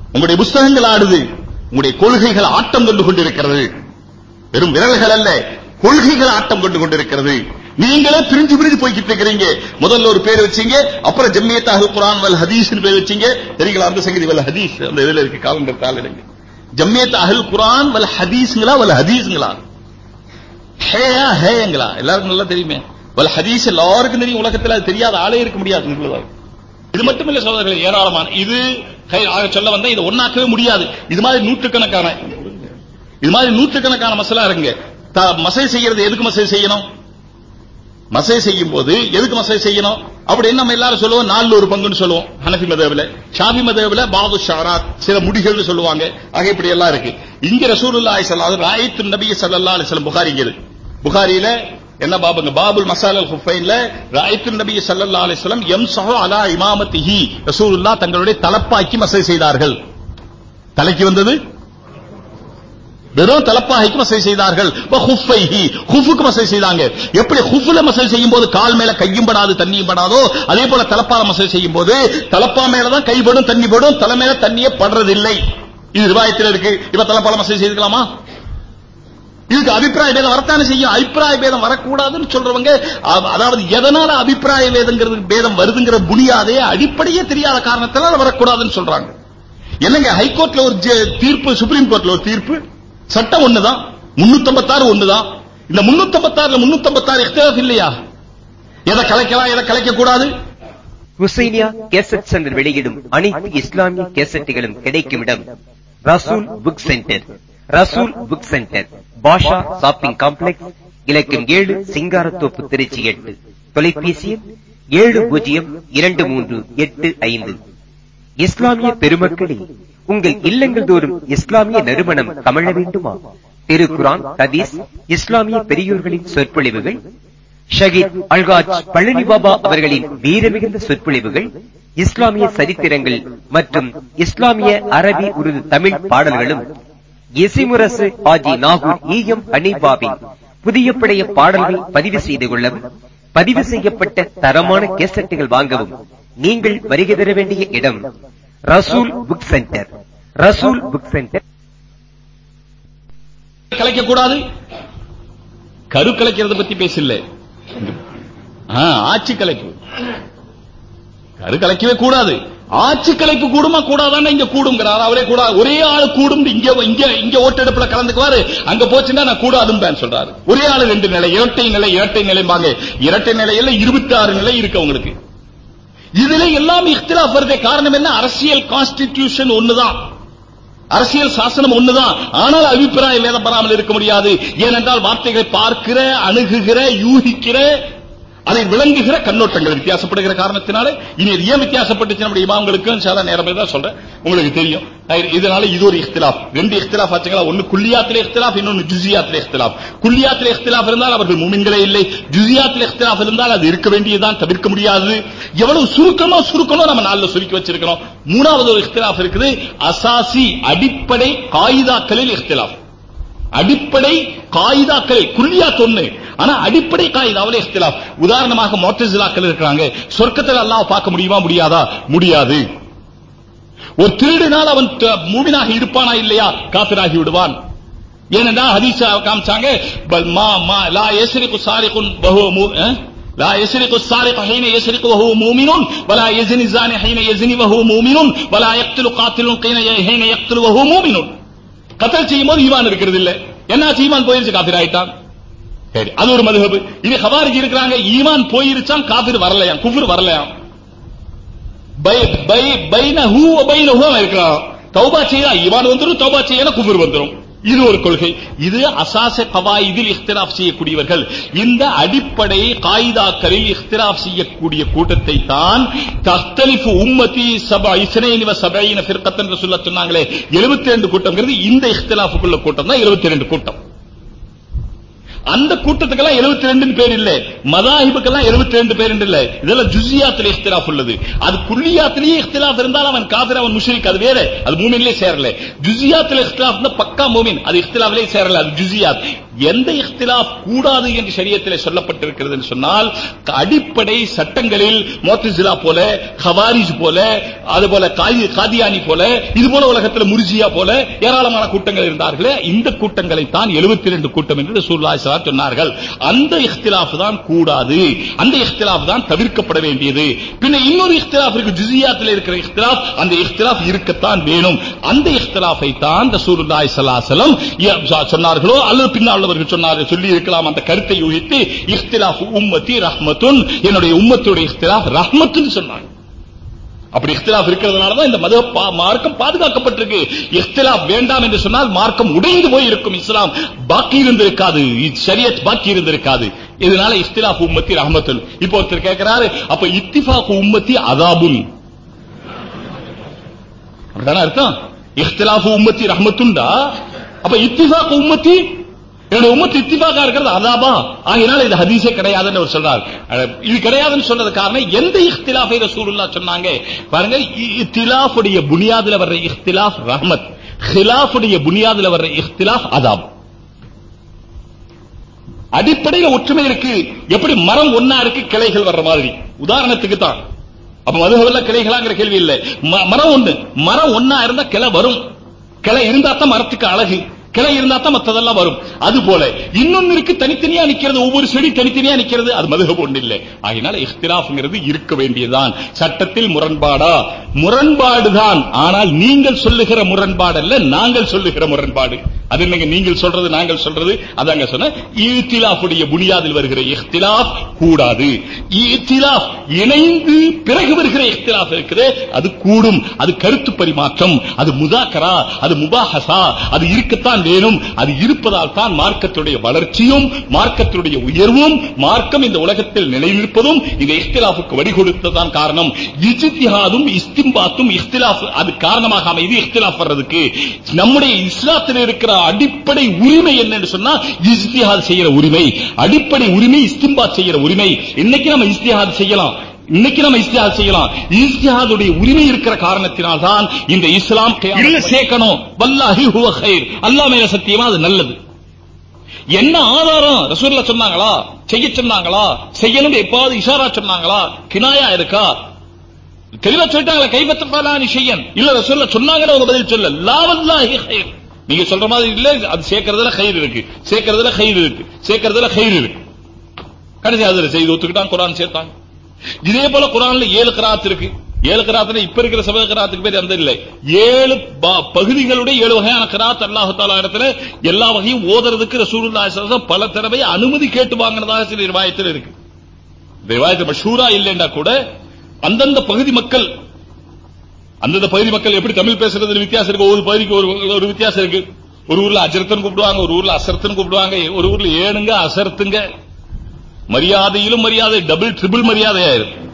உங்களுடைய புஸ்தகங்கள் ஆடுது. உங்களுடைய கொள்கைகள் ஆட்டம் கொண்டு கொண்டிருக்கிறது. வெறும் விரல்கள் அல்ல கொள்கைகள் ஆட்டம் கொண்டு கொண்டிருக்கிறது. நீங்களே பிரிஞ்சு பிரிஞ்சு போய்கிட்டு இருக்கிறீங்க. முதல்ல ஒரு பேர் வச்சீங்க அப்புறம் ஜம்மியத்தாக குரான் வல் ஹதீஸ்னு பேர் வச்சீங்க. தெரியுங்களா அந்த சங்கதி வல் ஹதீஸ். அந்த இதுல இருக்கு காலண்டர் தாள் ஜம்மியத் அஹ்ல் குரான் வல் ஹதீஸ்ங்களா வல் ஹதீஸ்ங்களா? ஹேயா ஹேங்களா எல்லாருக்கும் நல்லா தெரியுமே. வல் ஹதீஸ் எல்லாருக்கும் தெரியும். உலகத்துல அது தெரியாத ஆளே இருக்க முடியாது இது மட்டும் இல்ல சகோதரர்கள் ஏராளமான. இது ஆக சொல்ல வந்தா இதை ஒன்னாக்கவே முடியாது. இது மாதிரி நூற்றுக்கணக்கான இது மாதிரி நூற்றுக்கணக்கான மசாலா இருங்க மசை செய்யறது எதுக்கு மசை செய்யணும்? மசை செய்யும் போது எதுக்கு மசை செய்யணும்? அப்படின்னு நம்ம எல்லாரும் சொல்லுவோம். நாலுல ஒரு பங்குன்னு சொல்லுவோம். ஹனஃபி மதேவுல ஷாபி மதேவில பாபு ஷாராத் சில முடிகள்னு சொல்லுவாங்க. ஆக இப்படி எல்லாம் இருக்கு. இங்க ரசூலுல்லாஹி ஸல்லல்லாஹு அலைஹி ராயத்து நபி ஸல்லல்லாஹு அலைஹி வஸல்லம் புகாரிங்கிறது புகாரியில என்ன பாபுங்க பாபுல் மசால் அல் ஹுஃபைன்ல ராயத்து நபி சல்லா அலிஸ்லம் எம் சஹோ அலா இமாமத்திஹி ரசூலுல்லா தங்களுடைய தலப்பாக்கி மசை செய்தார்கள். தலைக்கு வந்தது? வெறும் தலப்பாகைக்கு மசை செய்தார்கள். ஹுஃபுக்கு மசை செய்தாங்க. எப்படி ஹுஃபுல மசை செய்யும் போது கால் மேல கையும் படாது தண்ணியும் படாதோ? அதே போல தலப்பால மசை செய்யும் போது தலப்பா மேலதான் கைபடும் கை படும் தண்ணி படும் தலை மேல தண்ணியே படுறதில்லை. இது ரிவாயத்தில் இருக்கு. இப்ப தலப்பால மசை செய்துக்கலாமா? இதுக்கு அபிப்பிராய பேதம் வரத்தானே செய்யும்? அபிப்பிராய பேதம் வரக்கூடாதுன்னு சொல்றவங்க அதாவது எதனால அபிப்பிராய வேதங்கிறது பேதம் வருதுங்கிற புரியாதே அடிப்படையே தெரியாத காரணத்தினால வரக்கூடாதுன்னு சொல்றாங்க. என்னங்க ஹைகோர்ட்ல ஒரு தீர்ப்பு சுப்ரீம் கோர்ட்ல ஒரு தீர்ப்பு? சட்டம் ஒண்ணுதான். முன்னூத்தி ஒண்ணுதான். இந்த முன்னூத்தி ஐம்பத்தாறுல முன்னூத்தி ஐம்பத்தாறு எக்ஸ்டாஃப் இல்லையா? எதை கலைக்கலாம் எதை கலைக்க கூடாது ஹுசைனியா கேசட் சென்டர் வெளியிடும் அனைத்து இஸ்லாமிய கேசட்டுகளும் கிடைக்கும் இடம். Rasool book centre. Rasool book centre. Basha shopping complex இலக்கம் ஏழு சிங்காரத்தோப்பு திருச்சி எட்டு. தொலைபேசி ஏழு பூஜ்ஜியம் இரண்டு மூன்று எட்டு ஐந்து. இஸ்லாமிய பெருமக்களே உங்கள் இல்லங்கள் தோறும் இஸ்லாமிய நறுமணம் தமிழ வேண்டுமா? திருக்குரான் ஹதீஸ் இஸ்லாமிய பெரியோர்களின் சொற்பொழிவுகள் ஷஹீத் அல்காஜ் பழனி பாபா அவர்களின் வீரமிகுந்த சொற்பொழிவுகள் இஸ்லாமிய சரித்திரங்கள் மற்றும் இஸ்லாமிய அரபி உருது தமிழ் பாடல்களும் இசிமுரசு ஆஜி நாகூர் ஈயம் ஹனீபாவின் புதிய பழைய பாடல்கள் பதிவு செய்து கொள்ளவும் பதிவு செய்யப்பட்ட தரமான கேசட்டுகள் வாங்கவும் நீங்கள் வருகை தர வேண்டிய இடம் Rasool book centre Rasool book centre கலைக்கக்கூடாது. கரு கலைக்கிறத பத்தி பேசல ஆட்சி கலைப்பு. கரு கலைக்கவே கூடாது. ஆட்சி கலைப்பு கூடுமா? கூடாதான்னு இங்க கூடுங்கிறார். அவரே கூட ஒரே ஆள் கூடும் இங்க இங்க இங்க ஓட்டெடுப்புல கலந்துக்குவாரு. அங்க போச்சுன்னா நான் கூடாதுன்னு சொல்றாரு. ஒரே ஆளு ரெண்டு நிலை இரட்டை நிலை இரட்டை நிலைம்பாங்க. இரட்டை நிலையில இருபத்தி ஆறு நிலை இருக்கு அவங்களுக்கு. இதுல எல்லாம் இkhtiலாஃப் வருதே காரணம் என்ன? அரசியல் கான்ஸ்டிடியூஷன் ஒண்ணுதான். அரசியல் சாசனம் ஒண்ணுதான். ஆனால் அபிப்பிராயம் வேதப்படாமல் இருக்க முடியாது. ஏனென்றால் வார்த்தைகளை பார்க்கிற அணுகுகிற யூகிக்கிற அதை விளங்குகிற கண்ணோட்டங்கள் வித்தியாசப்படுகிற காரணத்தினால இனி இது ஏன் வித்தியாசப்பட்டுச்சு நம்முடைய இமாம்களுக்கு சாதாரண நேரம் தான் சொல்றேன். உங்களுக்கு தெரியும். இதனால இது ஒரு இkhtiலாஃப் ரெண்டு இkhtiலாஃப் ஆச்சுங்களா? ஒன்னு குல்லியாத்திலே இkhtiலாஃப் இன்னொன்னு ஜுசியாத்திலே இkhtiலாஃப் குல்லியாத்திலே இkhtiலாஃப் இருந்தால் அவர்கள் முமின்களே இல்லை. ஜுசியாத்திலே இkhtiலாஃப் இருந்தால் அது இருக்க வேண்டியதுதான் தவிர்க்க முடியாது. எவ்வளவு சுருக்கமா சுருக்கணும் நம்ம நாளில் சுருக்கி வச்சிருக்கிறோம். மூணாவது ஒரு இkhtiலாஃப் இருக்குது அசாசி அடிப்படை காயிதாக்களில் இkhtiலாஃப் அடிப்படை காயிதாக்கள் குல்லியாத் ஒன்னு ஆனா அடிப்படை காயிதாவில் இkhtiலாஃப் உதாரணமாக முஅத்தஸிலாக்கள் இருக்காங்க சொர்க்கத்தில் அல்லாஹ் பார்க்க முடியுமா முடியாதா முடியாது ஒரு திருடினால் அவன் த- மூமினாக இருப்பானா இல்லையா காபிராகி விடுவான் ஏனென்றால் ஹதீஸ் காமிச்சாங்க பல் மா மா லா யஸ்ரிகு சாரிகுன் வஹுவ மூ அஹ்? لا يسرق السارق حين يسرق وهو مؤمن ولا يزني الزاني حين يزني وهو مؤمن ولا يقتل قاتل حين يقتل وهو مؤمن கத்தல் செய்யும் போது ஈமான் இருக்கிறது இல்ல என்ன ஈமான் போயிருச்சு காபிர் ஆயிட்டான் சரி அது ஒரு மதுகபு இது ஹவாரிஜி இருக்கிறாங்க ஈமான் போயிருச்சான் காபிர் வரலையாம் குஃபர் வரலையாம் பை பை பைனஹு வ பைனஹு அவன் இருக்கிறான். தௌபா செய்யா ஈமான் வந்துரும் தௌபா செய்யல குஃபர் வந்துரும். இது ஒரு கொள்கை. இது அசாச கவாயிதில் இஃப்திராஃப் செய்யக்கூடியவர்கள். இந்த அடிப்படை காயிதாக்களில் இஃப்திராஃப் செய்யக்கூடிய கூட்டத்தை தான் தஸ்தலிஃபு உம்மதி சபா இஸ்னைனி சபையின ஃபிர்கத்தன் சொல்ல சொன்னாங்களே. 72 கூட்டம்ங்கிறது இந்த இஃப்திலாஃபுக்குள்ள கூட்டம் தான் 72 கூட்டம். அந்த கூட்டத்துக்கெல்லாம் 72 ரெண்டு பேர் இல்ல. மதாஹிபுக்கெல்லாம் 72 ரெண்டு பேர் இல்ல. இதெல்லாம் ஜுசியாத்துல இஃப்திலாஃப் உள்ளது. அது குல்லியாத்திலேயே இஃப்திலாஃப் இருந்தால் அவன் காபிர் அவன் முஷரிக் அது வேற. அது மூமின்லயே சேரல. ஜுசியாத்துல இஃப்திலாஃப் பக்கா மூமின். அது இஃப்திலாஃப்லயே சேரல. அது ஜுசியாத் எந்த இஃப்திலாப் கூடாது என்று சரியத்தில் சொல்லப்பட்டிருக்கிறது என்று சொன்னால் அடிப்படை சட்டங்களில் மோத்திசிலா போல ஹவாரிஜ் போல அதுபோல காதி- காதியானி போல இது போல உலகத்தில் முருஜியா போல ஏராளமான கூட்டங்கள் இருந்தார்களே இந்த கூட்டங்களை தான் 72 ரெண்டு கூட்டம் என்று ரசூலுல்லாஹி சொன்னார்கள். அந்த இஃப்திலாப் தான் கூடாது. அந்த இஃப்திலாப் தான் தவிர்க்கப்பட வேண்டியது. பின்ன இன்னொரு இஃப்திலாப் இருக்கு ஜிசியாத்தில் இருக்கிற இஃப்திலாப் அந்த இஃப்திலாப் இருக்கத்தான் வேணும். அந்த இஃப்திலாஃபை தான் ரசூலுல்லாஹி ஸல்லல்லாஹு அலைஹி வஸல்லம் சொன்னார்களோ அல்லது பின்னால் உள்ளவர்கள் சொன்னார்கள் சொல்லி இருக்கலாம் அந்த கருத்தை யூகித்து இஃப்திலாஃப் உம்மத்தி ரஹ்மத்துன் என்னுடைய உம்மத்துடைய இஃப்திலாஃப் ரஹ்மத்துன்னு சொன்னாங்க. அப்படி இஃப்திலாஃப் இருக்கிறதுனாலதான் இந்த மத மார்க்கம் பாதுகாக்கப்பட்டிருக்கு. இஃப்திலாஃப் வேண்டாம் என்று சொன்னால் மார்க்கம் உடைந்து போய் இருக்கும் இஸ்லாம். பாக்கி இருந்திருக்காது. சரியத் பாக்கி இருந்திருக்காது. இதனால இஃப்திலாஃப் உம்மத்தி ரஹமத்துல் இப்போ ஒருத்தர் கேட்கிறாரு அப்ப இத்திஃபாக் உம்மத்தி அதாபுல் அப்படிதானே அர்த்தம்? இஃப்திலாஃப் உம்மத்தி ரஹமத்துண்டா? அப்ப இத்திஃபாக் உம்மத்தி என்னோட உமத்து இத்திபாக இருக்கிறது அதாபா. ஆகினால இது ஹதீஸே கிடையாதுன்னு அவர் சொல்றார். இது கிடையாதுன்னு சொன்னது காரணம் எந்த இஃப்திலாஃபை ரசூலுல்லாஹ் சொன்னாங்க? பாருங்க இத்திலாஃபுடைய புனியாதுல வர்ற இஹ்திலாஃப் ரஹமத் ஹிலாஃபுடைய புனியாதுல வர்ற இஹ்திலாஃப் அதாப். அடிப்படையில ஒற்றுமை இருக்கு. எப்படி மரம் ஒன்னா இருக்கு கிளைகள் வர்ற மாதிரி. உதாரணத்துக்கு தான். அப்ப மதுகவல்ல கிளைகளாங்கிற கேள்வி இல்ல. ம- மரம் ஒண்ணு. மரம் ஒன்னா இருந்தா கிளை வரும். கிளை இருந்தா தான் மரத்துக்கு அழகு. கிளை இருந்தா தான் மற்றதெல்லாம் வரும். அது போல இன்னொன்னு இருக்கு தனித்தனியா நிக்கிறது ஒவ்வொரு செடி தனித்தனியா நிக்கிறது அது மதுகப் ஒண்ணு இல்லை ஆகினால இஃப்திலாஃப்ங்கிறது இருக்க வேண்டியதுதான். சட்டத்தில் முரண்பாடா? முரண்பாடுதான். ஆனால் நீங்கள் சொல்லுகிற முரண்பாடு அல்ல நாங்கள் சொல்லுகிற முரண்பாடு. அது என்னங்க நீங்கள் சொல்றது நாங்கள் சொல்றது? அதாங்க சொன்ன ஈத்திலாஃபுடைய புனியாதில் வருகிற இஃப்திலாஃப் கூடாது. ஈத்திலாஃப் இணைந்து பிறகு வருகிற இஃப்திலாஃப் இருக்குது அது கூடும். அது கருத்து பரிமாற்றம். அது முதாக்கரா? அது முபாஹசா அது இருக்கத்தான் வேணும். அது இருப்பதால் தான் மார்க்கத்துடைய வளர்ச்சியும் மார்க்கத்துடைய உயர்வும் மார்க்கம் இந்த உலகத்தில் நிலைநிற்பதும் இந்த இஸ்திலாஃபுக்கு வழிகொடுத்ததான் காரணம். இஜித்திஹாதும் இஸ்திம்பாத்தும் இஸ்திலாஃப் அது காரணமாக அமைது இஸ்திலாஃப் வர்றதுக்கு. நம்முடைய இஸ்லாத்தில் இருக்கிற அடிப்படை உரிமை என்னன்னு சொன்னா இஸ்திஹாத் செய்யற உரிமை. அடிப்படை உரிமை இஸ்திம்பாத் செய்யற உரிமை. இன்னைக்கு நம்ம இஸ்திஹாத் செய்யலாம். இன்னைக்கு நம்ம இஸ்திஹாத் செய்யலாம். இஸ்திஹாதுடைய உரிமை இருக்கிற காரணத்தினால் தான் இந்த இஸ்லாம் இல்ல சேர்க்கணும். வல்லாஹி ஹுவ கைர். அல்லாஹ் மேல சத்தியமா அது நல்லது. என்ன ஆதாரம்? ரசூல்ல சொன்னாங்களா? செய்ய சொன்னாங்களா? செய்யணும் எப்பாவது இஷாரா சொன்னாங்களா? கினாயா இருக்கா? தெளிவா சொல்லிட்டாங்களா கைபத்தலானி செய்யன். இல்ல ரசூல்ல சொன்னாங்கன்னு அவங்க பதில் சொல்ல லாவல்லாஹி கைர். நீங்க சொல்ற மாதிரி இல்ல அது சேர்க்கறதுல கயிறு இருக்கு. சேர்க்கறதுல கயிறு இருக்கு. சேர்க்கறதுல கயிறு இருக்கு. கடைசி அதுல செய்து ஒத்துக்கிட்டான் குரான் சேர்த்தாங்க இதே போல குரான்ல ஏழு கிராத் இருக்கு. ஏழு கிராத்துல இப்ப இருக்கிற சபத கிராத்துக்கு பேர் அந்த இல்லை ஏழு பகுதிகளுடைய ஏழு வகையான கிராத் அல்லாஹால இடத்துல எல்லா வகையும் ஓதுறதுக்கு ரசூலுல்லாஹி பல தடவை அனுமதி கேட்டு வாங்கினதாக சில ரிவாயத்தில் இருக்கு. இந்த ரிவாயத்து மஷூரா இல்லைன்னா கூட அந்தந்த பகுதி மக்கள் அந்தந்த பகுதி மக்கள் எப்படி தமிழ் பேசுறது வித்தியாசம் இருக்கு? ஒவ்வொரு பகுதிக்கு ஒரு ஒரு வித்தியாசம் இருக்கு. ஒரு ஊர்ல அஜரத்தன் கூப்பிடுவாங்க ஒரு ஊர்ல அசரத்தன் கூப்பிடுவாங்க ஒரு ஊர்ல ஏனுங்க அசரத்துங்க மரியாதையிலும் மரியாதை டபுள் ட்ரிபிள் மரியாதையாயிரும்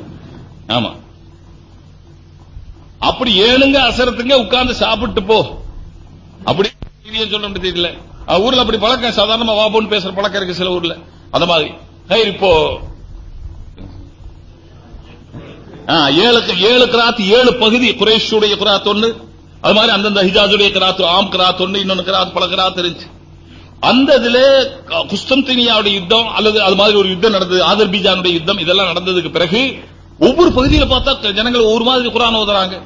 ஆமா. அப்படி ஏனுங்க அசரத்துங்க உட்கார்ந்து சாப்பிட்டு போ. அப்படி சொல்ல முடியல தெரியல. ஊர்ல அப்படி பழக்கம் சாதாரணமா வாபோன்னு பேசுற பழக்கம் இருக்கு சில ஊர்ல. அந்த மாதிரி. இப்போ. ஏழு ஏழு கிராத் ஏழு பகுதி குரேஷுடைய கிராத் ஒன்னு அது மாதிரி அந்தந்த ஹிஜாஜுடைய கிராத் ஆம் கிராத் ஒன்னு இன்னொன்னு கிராத் பல கிராத் இருந்துச்சு. அந்த இதுல குஸ்தந்தினியாவுடைய யுத்தம் அல்லது அது மாதிரி ஒரு யுத்தம் நடந்தது ஆதர்பீஜானுடைய யுத்தம் இதெல்லாம் நடந்ததுக்கு பிறகு ஒவ்வொரு பகுதியில பார்த்தா ஜனங்கள் ஒரு மாதிரி குரான் ஓதுறாங்க.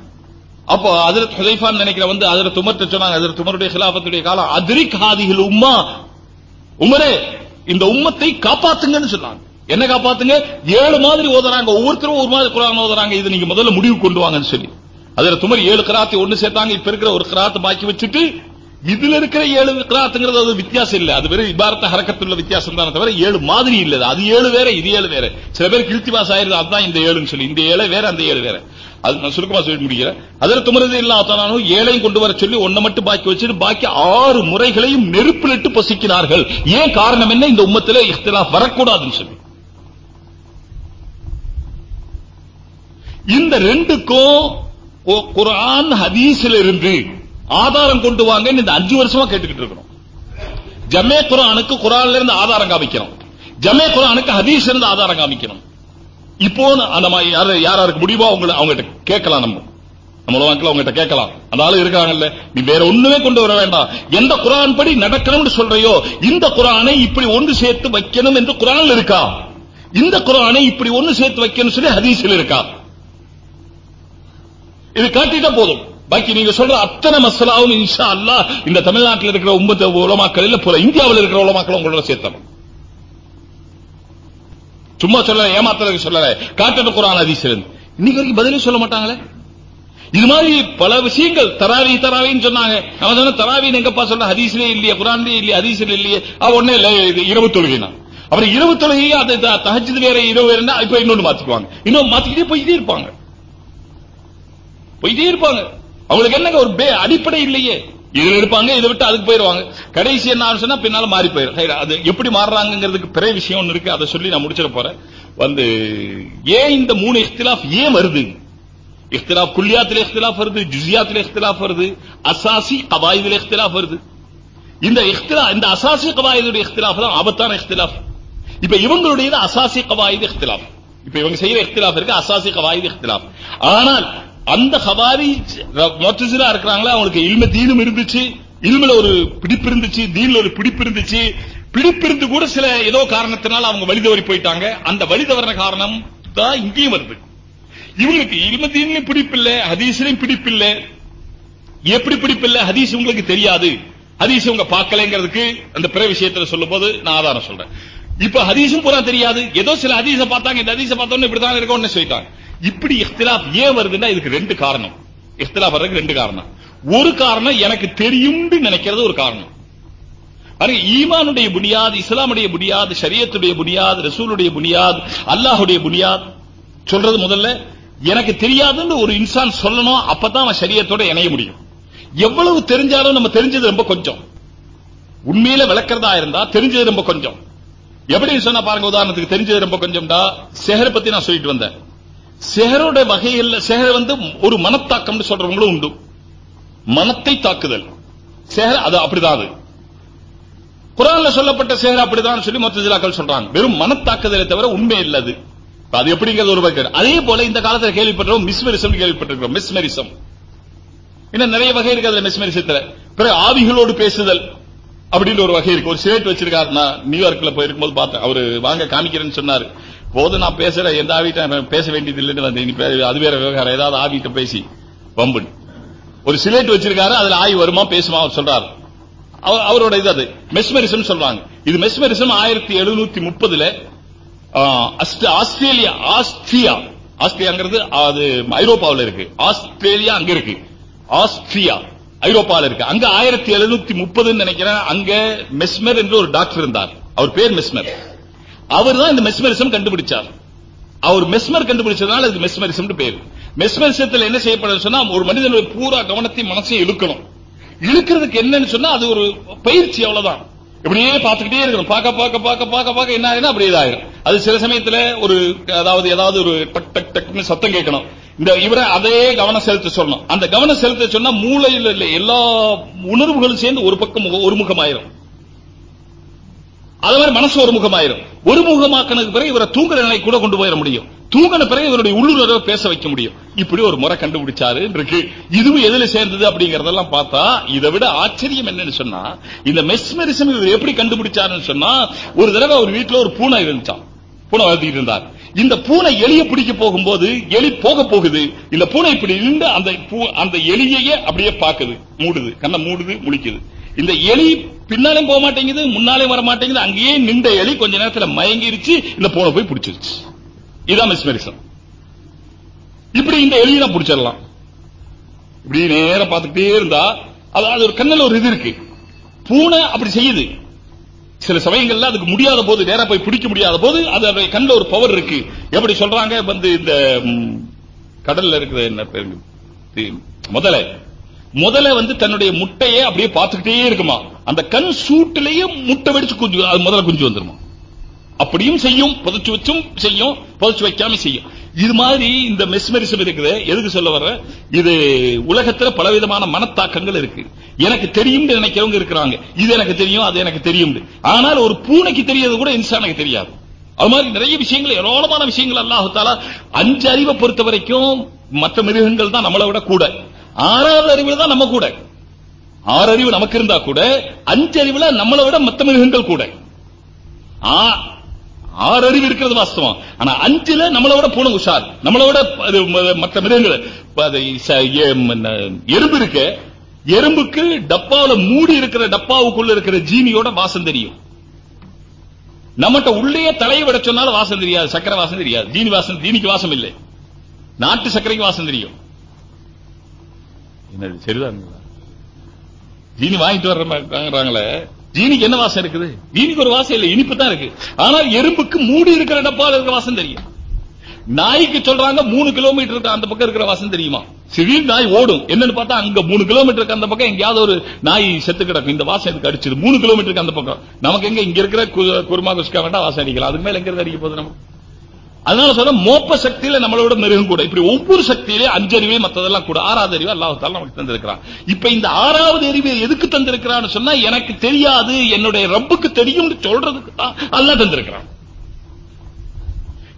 அப்போ ஹஜரத் ஹுதைஃபான் நினைக்கிற வந்து ஹஜரத் உமர்ட்ட சொன்னாங்க ஹஜரத் உமருடைய ஹிலாபத்துடைய காலம் அதிரிக் ஹாதிகள் உம்மா? உமரே இந்த உம்மத்தை காப்பாத்துங்கன்னு சொன்னாங்க. என்ன காப்பாத்துங்க? ஏழு மாதிரி ஓதுறாங்க ஒவ்வொருத்தரும் ஒரு மாதிரி குரான் ஓதுறாங்க இது நீங்க முதல்ல முடிவு கொண்டு வாங்கன்னு சொல்லி. அதுல துமர் ஏழு கிராத்தை ஒண்ணு சேர்த்தாங்க இப்ப இருக்கிற ஒரு கிராத்து பாக்கி வச்சுட்டு இதுல இருக்கிற ஏழு கிராத்துங்கிறது அது வித்தியாசம் இல்ல அது வெறும் இபாரத்த ஹரக்கத்துள்ள வித்தியாசம் தானே தவிர ஏழு மாதிரி இல்ல அது. ஏழு வேற இது ஏழு வேற சில பேர் கிழ்த்திவாஸ் ஆயிருது அதுதான் இந்த ஏழுன்னு சொல்லி இந்த ஏழை வேற அந்த ஏழு வேற அது நான் சுருக்கமா சொல்லி முடிக்கிறேன் அதில் துமரது இல்லாத்தானும் ஏழையும் கொண்டு வர சொல்லி ஒன்ன மட்டும் பாக்கி வச்சுட்டு பாக்கி ஆறு முறைகளையும் நெருப்பிலிட்டு பசிக்கிறார்கள் ஏன் காரணம் என்ன இந்த உம்மத்திலே இஃப்திலாஃப் வரக்கூடாதுன்னு சொல்லி இந்த ரெண்டுக்கும் குரான் ஹதீஸில் ஹதீஸ்ல இருந்து ஆதாரம் கொண்டு வாங்க இந்த அஞ்சு வருஷமா கேட்டுக்கிட்டு இருக்கிறோம் ஜமே குரானுக்கு குரான்ல இருந்து ஆதாரம் காமிக்கிறோம் ஜமே குரானுக்கு ஹதீஸ்ல இருந்து ஆதாரம் காமிக்கிறோம் இப்போ அந்த யாரு யார் யாருக்கு முடியுமோ அவங்க அவங்ககிட்ட கேட்கலாம் நம்ம. நம்ம உலகத்துல அவங்ககிட்ட கேட்கலாம். அந்த ஆளு இருக்காங்கல்ல. நீ வேற ஒண்ணுமே கொண்டு வர வேண்டாம். எந்த குரான் படி நடக்கணும்னு சொல்றையோ இந்த குரானை இப்படி ஒன்று சேர்த்து வைக்கணும் என்று குரான்ல இருக்கா? இந்த குரானை இப்படி ஒன்று சேர்த்து வைக்கணும் சொல்லி ஹதீஸ்ல இருக்கா? இது காட்டிட்டா போதும். பாக்கி நீங்க சொல்ற அத்தனை மசாலாவும் இன்ஷா அல்லா இந்த தமிழ்நாட்டில் இருக்கிற உம்மத்த உலமாக்கள் இல்ல போல இந்தியாவில் இருக்கிற உலமாக்கள் உங்களோட சேர்த்தணும். சும்மா சொல்ல ஏமாத்துறதுக்கு சொல்லல. காட்டுற குரான் ஹதீஸ் இன்னைக்கு வரைக்கும் பதிலே சொல்ல மாட்டாங்களே? இது மாதிரி பல விஷயங்கள் தராவி தராவின்னு சொன்னாங்க. அவன் சொன்ன தராவின்னு எங்கப்பா சொல்ற? ஹதீஸ்லே இல்லையே குரான்லயே இல்லையே ஹதீஸ்ல இல்லையே. அவ ஒன்னே இல்ல இது இரவு தொழுகினா. அப்புறம் இரவு தொழுகையே அது தகச்சது வேற இரவு வேறன்னா இப்ப இன்னொன்னு மாத்திக்குவாங்க. இன்னும் மாத்திக்கிட்டே போயிட்டே இருப்பாங்க. போயிட்டே இருப்பாங்க. அவங்களுக்கு என்னங்க ஒரு பே- அடிப்படை இல்லையே. இதுல இருப்பாங்க இதை விட்டு அதுக்கு போயிருவாங்க கடைசி என்ன சொன்னா பின்னால மாறி போயிடும். சரி, அது எப்படி மாறுறாங்கிறதுக்கு பிற விஷயம் ஒண்ணு இருக்கு. அதை சொல்லி நான் முடிச்சிட போறேன். வந்து ஏன் இந்த மூணு இஃப்திலாஃப் ஏன் வருது? இஃப்திலாஃப் குல்லியாத்துல இஃப்திலாஃப் வருது ஜுசியாத்துல இஃப்திலாஃப் வருது அசாசி கவாயிதுல இஃப்திலாஃப் வருது. இந்த இஃப்திலா இந்த அசாசி கவாயிதுடைய இஃப்திலாஃப் தான் ஆபத்தான இஃப்திலாஃப் இப்ப இவங்களுடையது அசாசி கவாயிது இஃப்திலாஃப் இப்ப இவங்க செய்யற இஃப்திலாஃப் இருக்கு அசாசி கவாயிது இஃப்திலாஃப் ஆனால் அந்த ஹவாரி மோத்தசிலா இருக்கிறாங்களா அவங்களுக்கு இல்ம தீனும் இருந்துச்சு இல்மல ஒரு பிடிப்பு இருந்துச்சு தீன்ல ஒரு பிடிப்பு இருந்துச்சு. பிடிப்பு இருந்து கூட சில ஏதோ காரணத்தினால அவங்க வழி தவறி போயிட்டாங்க. அந்த வழி தவறின காரணம் தான் இங்கேயும் வருது. இவங்களுக்கு இல்ம தீன்லயும் பிடிப்பு இல்ல ஹதீஸ்லயும் எப்படி பிடிப்பில்ல ஹதீஸ் உங்களுக்கு தெரியாது. ஹதீஸ் உங்க பார்க்கலங்கிறதுக்கு அந்த பிற விஷயத்துல சொல்லும் போது நான் ஆதாரம் சொல்றேன். இப்ப ஹதீஸும் பூரா தெரியாது. ஏதோ சில ஹதீஸ பார்த்தாங்க இந்த ஹதீஸ பார்த்தோன்னு இப்படிதான் இருக்கும்னு சொல்லிட்டாங்க. இப்படி இஃப்திலாப் ஏன் வருதுன்னா இதுக்கு ரெண்டு காரணம். இஃப்திலாப் வர்றதுக்கு ரெண்டு காரணம். ஒரு காரணம் எனக்கு தெரியும்னு நினைக்கிறது ஒரு காரணம். பாருங்க ஈமானுடைய புனியாது இஸ்லாமுடைய புனியாது சரியத்துடைய புனியாது ரசூலுடைய புனியாது அல்லாஹுடைய புனியாது சொல்றது முதல்ல எனக்கு தெரியாதுன்னு ஒரு இன்சான் சொல்லணும் அப்பதான் அவன் சரியத்தோட இணைய முடியும். எவ்வளவு தெரிஞ்சாலும் நம்ம தெரிஞ்சது ரொம்ப கொஞ்சம். உண்மையில விளக்கறதா இருந்தா தெரிஞ்சது ரொம்ப கொஞ்சம். எப்படி சொன்னா பாருங்க உதாரணத்துக்கு தெரிஞ்சது ரொம்ப கொஞ்சம்டா செஹர் பத்தி நான் சொல்லிட்டு வந்தேன். செஹரோட வகையில் செஹர் வந்து ஒரு மனத்தாக்கம்னு சொல்றவங்களும் உண்டு. மனத்தை தாக்குதல். செஹர் அது அப்படிதான் அது. குரான்ல சொல்லப்பட்ட சேர் அப்படிதான் சொல்லி மொத்தஜிலாக்கள் சொல்றாங்க. வெறும் மனத்தாக்குதலை தவிர உண்மை இல்லது அது. எப்படிங்கிறது ஒரு வகை அதே போல இந்த காலத்துல கேள்விப்பட்டிருக்கோம் மிஸ்மெரிசம் கேள்விப்பட்டிருக்கிறோம் மிஸ்மெரிசம். இன்னும் நிறைய வகை இருக்கு அதுல மிஸ்மெரிசத்துல. பிறகு ஆவிகளோடு பேசுதல் அப்படின்னு ஒரு வகை இருக்கு. ஒரு சிலேட் வச்சிருக்காரு நான் நியூயார்க்ல போயிருக்கும்போது பார்த்தேன். அவரு வாங்க காமிக்கிறேன்னு சொன்னாரு. போது நான் பேசுற எந்த ஆவிட்ட பேச வேண்டியது இல்லைன்னு வந்தேன் அது வேற விவகாரம். ஏதாவது ஆவிட்ட பேசி வம்புன்னு. ஒரு சிலேட் வச்சிருக்காரு அதுல ஆய் வருமா பேசுமா அவர் சொல்றாரு. அவரோட இது அது. மெஸ்மெரிசம் சொல்றாங்க. இது மெஸ்மெரிசம் ஆயிரத்தி எழுநூத்தி முப்பதுல ஆஸ்திரேலியா ஆஸ்திரியா. ஆஸ்திரியாங்கிறது அது ஐரோப்பாவில் இருக்கு. ஆஸ்திரேலியா அங்க இருக்கு. ஆஸ்திரியா ஐரோப்பாவில் இருக்கு. அங்க ஆயிரத்தி எழுநூத்தி முப்பதுன்னு நினைக்கிறேன். அங்க மெஸ்மர் என்று ஒரு டாக்டர் இருந்தார். அவர் பேர் மெஸ்மர். அவர் தான் இந்த மெஸ்மரிசம் கண்டுபிடிச்சார். அவர் மெஸ்மர் கண்டுபிடிச்சதுனால இது மெஸ்மரிசம் பேரு. மெஸ்மரிசத்தில் என்ன செய்யப்படுது சொன்னா ஒரு மனிதனுடைய பூரா கவனத்தையும் மனசையும் இழுக்கணும். இழுக்கிறதுக்கு என்னன்னு சொன்னா அது ஒரு பயிற்சி அவ்வளவுதான். இப்படியே பார்த்துக்கிட்டே இருக்கணும். பார்க்க பார்க்க பார்க்க பார்க்க பார்க்க என்ன ஆகுதுன்னா அப்படியே இதாயிரும். அது சில சமயத்துல ஒரு அதாவது ஏதாவது ஒரு டக் டக் டக்னு சத்தம் கேட்கணும். இந்த இவரை அதே கவனம் செலுத்த சொல்லணும். அந்த கவனம் செலுத்த சொன்னா மூளையில் எல்லா உணர்வுகளும் சேர்ந்து ஒரு பக்கம் முக- ஒருமுகமாயிரும் அது மாதிரி மனசு ஒரு முகமாயிரும். ஒரு முகமாக்கினதுக்கு பிறகு இவரை தூங்குற நிலை கூட கொண்டு போயிட முடியும். தூங்கின பிறகு இவருடைய உள்ளுணர்வை பேச வைக்க முடியும். இப்படி ஒரு முறை கண்டுபிடிச்சாரு இருக்கு இதுவும் எதுல சேர்ந்தது அப்படிங்கறதெல்லாம் பார்த்தா இதை விட ஆச்சரியம் என்னன்னு சொன்னா இந்த மெஸ்மெரிசம் இவர் எப்படி கண்டுபிடிச்சாருன்னு சொன்னா ஒரு தடவை ஒரு வீட்டுல ஒரு பூனை இருந்துச்சான் பூனை வளர்த்திட்டு இருந்தார். இந்த பூனை எலிய பிடிக்க போகும்போது எலி போக போகுது. இந்த பூனை இப்படி நின்று அந்த பூ- அந்த எலியையே அப்படியே பாக்குது மூடுது. கண்ணை மூடுது முழிக்குது. இந்த எலி பின்னாலும் போக மாட்டேங்குது முன்னாலே வர மாட்டேங்குது. அங்கேயே நின்ற எலி கொஞ்ச நேரத்துல மயங்கிருச்சு இந்த பூனை போய் பிடிச்சிருச்சு. இதான் மிஸ்மெரிசம் இப்படி இந்த எலியை நான் பிடிச்சிடலாம். இப்படி நேரம் பார்த்துக்கிட்டே இருந்தா அது ஒரு கண்ணில் ஒரு இது இருக்கு. பூனை அப்படி செய்யுது. சில சமயங்கள்ல அதுக்கு முடியாத போது நேரா போய் பிடிக்க முடியாத போது அது அதோட கண்ணில் ஒரு பவர் இருக்கு. எப்படி சொல்றாங்க? வந்து இந்த கடல்ல இருக்கிற என்ன பேருங்க முதல்ல முதல்ல வந்து தன்னுடைய முட்டையை அப்படியே பார்த்துக்கிட்டே இருக்குமா? அந்த கண் சூட்டிலேயே முட்டை வெடிச்சு குஞ்சு அது முதல்ல குஞ்சு வந்துருமா? அப்படியும் செய்யும் புதைச்சு வச்சும் செய்யும் புதைச்சு வைக்காம செய்யும். இது மாதிரி இந்த மெஸ்மெரிசம் இருக்குது. எதுக்கு சொல்ல வர்ற? இது உலகத்துல பலவிதமான மனத்தாக்கங்கள் இருக்கு. எனக்கு தெரியும் நினைக்கிறவங்க இருக்கிறாங்க. இது எனக்கு தெரியும் அது எனக்கு தெரியும் ஆனால் ஒரு பூனைக்கு தெரியறது கூட இன்சானுக்கு தெரியாது. அது மாதிரி நிறைய விஷயங்கள் ஏராளமான விஷயங்கள் அல்லாஹு அஞ்சு அறிவை பொறுத்த வரைக்கும் மற்ற மிருகங்கள் தான் நம்மளை விட கூட. ஆறாவது அறிவுல தான் நம்ம கூட. ஆறு அறிவு நமக்கு இருந்தா கூட அஞ்சு அறிவுல நம்மளை விட மத்த மிருகங்கள் கூட. ஆறு அறிவு இருக்கிறது வாஸ்தவம். ஆனா அஞ்சுல நம்மளை விட பூனை உஷார். நம்மளை விட அது மற்ற மிருகங்கள். எறும்பு இருக்கு. எறும்புக்கு டப்பாவுல மூடி இருக்கிற டப்பாவுக்குள்ள இருக்கிற ஜீனியோட வாசம் தெரியும். நம்மகிட்ட உள்ளே தலையை விட சொன்னாலும் வாசம் தெரியாது சக்கரை வாசம் தெரியாது. ஜீனி வாசம் ஜீனிக்கு வாசம் இல்லை. நாட்டு சர்க்கரைக்கு வாசம் தெரியும். என்னது சரிதானுங்களா ஜீனி வாங்கிட்டு வர்ற ஜீனிக்கு என்ன வாசம் இருக்குது? ஜீனிக்கு ஒரு வாசம் இல்லை இனிப்பு தான் இருக்கு. ஆனால் எறும்புக்கு மூடி இருக்கிற டப்பால இருக்கிற வாசம் தெரியும். நாய்க்கு சொல்றாங்க மூணு கிலோமீட்டர் அந்த பக்கம் இருக்கிற வாசம் தெரியுமா? சிவில் நாய் ஓடும். என்னன்னு பார்த்தா அங்க மூணு கிலோமீட்டருக்கு அந்த பக்கம் எங்கேயாவது ஒரு நாய் செத்து கிடக்கும். இந்த வாசம் எனக்கு அடிச்சது. மூணு கிலோமீட்டருக்கு அந்த பக்கம். நமக்கு எங்க இங்க இருக்கிற கு- குருமா குஸ்கா வேண்டாம் வாசம் அடிக்கலாம். அதுக்கு மேல எங்க இருந்து அடிக்க போகுது நமக்கு அதனால சொல்ற மோப்ப சக்தியில நம்மளோட மிருகம் கூட இப்படி ஒவ்வொரு சக்தியிலே அஞ்சறிவே மத்ததெல்லாம் கூட ஆறாவது அறிவு அல்லாஹ் தாலா நமக்கு தந்திருக்கிறான் இப்ப இந்த ஆறாவது அறிவு எதுக்கு தந்திருக்கிறான்னு சொன்னா எனக்கு தெரியாது என்னுடைய ரப்புக்கு தெரியும்னு சொல்றதுக்கு தான் அல்லாஹ் தந்திருக்கிறான்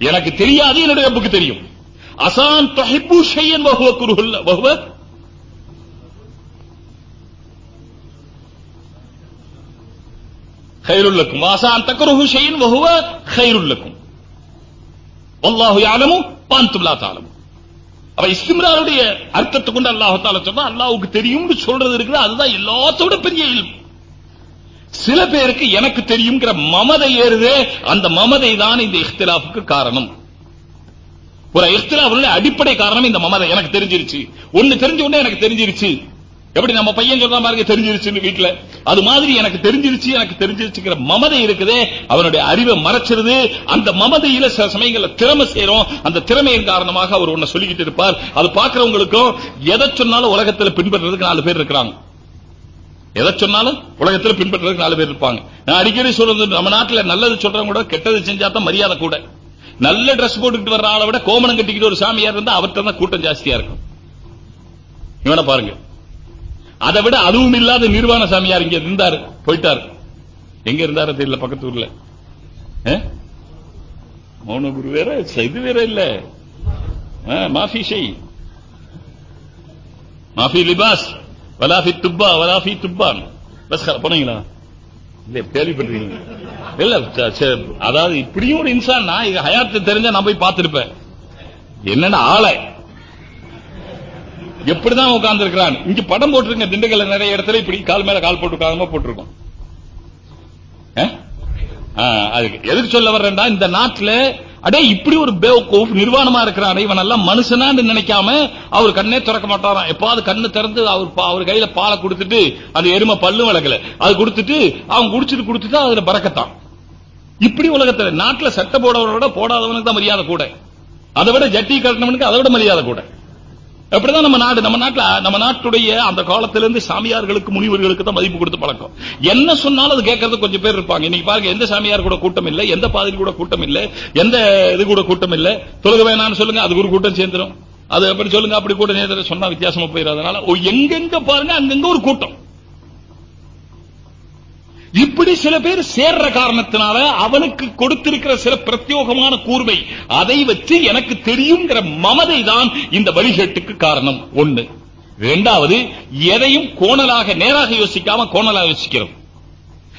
எனக்கு தெரியாது என்னுடைய ரப்புக்கு தெரியும் அசான் தொஹிப்பு ஷையன் வஹுவ குருஹுல்ல வஹுவ خيرلكم وعسى أن تكرهوا شيئا وهو خير لكم அல்லாஹு யாலமும் பாந்துல்லா தாலமும் அவ இஸ்திம்ராருடைய அர்த்தத்தை கொண்டு அல்லாஹு தால சொன்னா அல்லாவுக்கு தெரியும்னு சொல்றது இருக்குது அதுதான் எல்லாத்தோட பெரிய இல்மு. சில பேருக்கு எனக்கு தெரியுங்கிற மமதை ஏறுதே அந்த மமதை தான் இந்த இஃப்திலாஃபுக்கு காரணம். ஒரு இஃப்திலாஃபுடைய அடிப்படை காரணம் இந்த மமதை எனக்கு தெரிஞ்சிருச்சு. ஒன்னு தெரிஞ்ச உடனே எனக்கு தெரிஞ்சிருச்சு. எப்படி நம்ம பையன் சொல்ற மாதிரி தெரிஞ்சிருச்சுன்னு வீட்டுல அது மாதிரி எனக்கு தெரிஞ்சிருச்சு எனக்கு தெரிஞ்சிருச்சுங்கிற மமதை இருக்குதே அவனுடைய அறிவை மறைச்சிருது. அந்த மமதையில சில சமயங்கள்ல திறமை சேரும். அந்த திறமையின் காரணமாக அவர் உன்னை சொல்லிக்கிட்டு இருப்பார். அது பாக்குறவங்களுக்கும் எதை சொன்னாலும் உலகத்துல பின்பற்றுறதுக்கு நாலு பேர் இருக்கிறாங்க. எதை சொன்னாலும் உலகத்துல பின்பற்றுறதுக்கு நாலு பேர் இருப்பாங்க. நான் அடிக்கடி சொல்றது நம்ம நாட்டுல நல்லது சொல்றவங்க கூட கெட்டது செஞ்சா தான் மரியாதை கூட. நல்ல ட்ரெஸ் போட்டுக்கிட்டு வர்ற ஆளை விட கோமணம் கட்டிக்கிட்டு ஒரு சாமியார் இருந்தா அவர்கிட்ட தான் கூட்டம் ஜாஸ்தியா இருக்கும். இவனை பாருங்க. அதை விட அதுவும் இல்லாத நிர்வாண சாமியார் இங்க இருந்தாரு போயிட்டாரு. எங்க இருந்தாரு தெரியல பக்கத்து ஊர்ல. மௌன குரு வேற இது வேற இல்ல. மாஃபி செய் மாஃபி லிபாஸ். வலாஃபி துப்பா வலாஃபி துப்பான். பஸ் போனீங்களா? இல்ல கேள்விப்பட்டிருக்கீங்க இல்ல அதாவது இப்படியும் ஒரு இன்சான் நான் ஹயாத்து தெரிஞ்சா நான் போய் பார்த்திருப்பேன். என்னன்னா ஆளை. எப்படிதான் உட்கார்ந்து இருக்கிறான் இங்க படம் போட்டிருக்க திண்டுக்கல்ல நிறைய இடத்துல இப்படி கால் மேல கால் போட்டு போட்டிருக்கோம். அதுக்கு எதுக்கு சொல்ல வர்றேன்டா இந்த நாட்டுல அடே இப்படி ஒரு பேவக்கூஃப் நிர்வாணமா இருக்கிறான் இவன் எல்லாம் மனுஷனான்னு நினைக்காம அவர் கண்ணே திறக்க மாட்டாராம். எப்பாவது கண்ணு திறந்து அவர் பா- அவர் கையில பாலை கொடுத்துட்டு அந்த எருமை பல்லு வளர்க்கல அது கொடுத்துட்டு அவன் குடிச்சிட்டு கொடுத்துட்டு அதுல பறக்கத்தான். இப்படி உலகத்துல நாட்டுல சட்டை போடவனோட போடாதவனுக்கு தான் மரியாதை கூட. அதை விட ஜட்டி கட்டினவனுக்கு அதை விட மரியாதை கூட. அப்படிதான் நம்ம நாடு. நம்ம நாட்டுல நம்ம நாட்டுடைய அந்த காலத்திலிருந்து சாமியார்களுக்கு முனிவர்களுக்கு தான் மதிப்பு கொடுத்து பழக்கம். என்ன சொன்னாலும் அது கேட்கறது கொஞ்சம் பேர் இருப்பாங்க. இன்னைக்கு பாருங்க எந்த சாமியார் கூட கூட்டம் இல்ல எந்த பாதிரி கூட கூட்டம் இல்ல எந்த இது கூட கூட்டம் இல்லை. தொழுக வேணாம்னு சொல்லுங்க அதுக்கு ஒரு கூட்டம் சேர்ந்துரும். அது அப்படி சொல்லுங்க அப்படி கூட்டம் சேர்ந்து சொன்னா வித்தியாசமா போயிடும் ஓ, எங்கெங்க பாருங்க அங்கங்க ஒரு கூட்டம். இப்படி சில பேர் சேர்ற காரணத்தினால அவனுக்கு கொடுத்திருக்கிற சில பிரத்யோகமான கூர்மை அதை வச்சு எனக்கு தெரியுங்கிற மமதை தான் இந்த வழிகேட்டுக்கு காரணம். ஒண்ணு. இரண்டாவது எதையும் கோணலாக நேராக யோசிக்காம கோணலாக யோசிக்கிறோம்.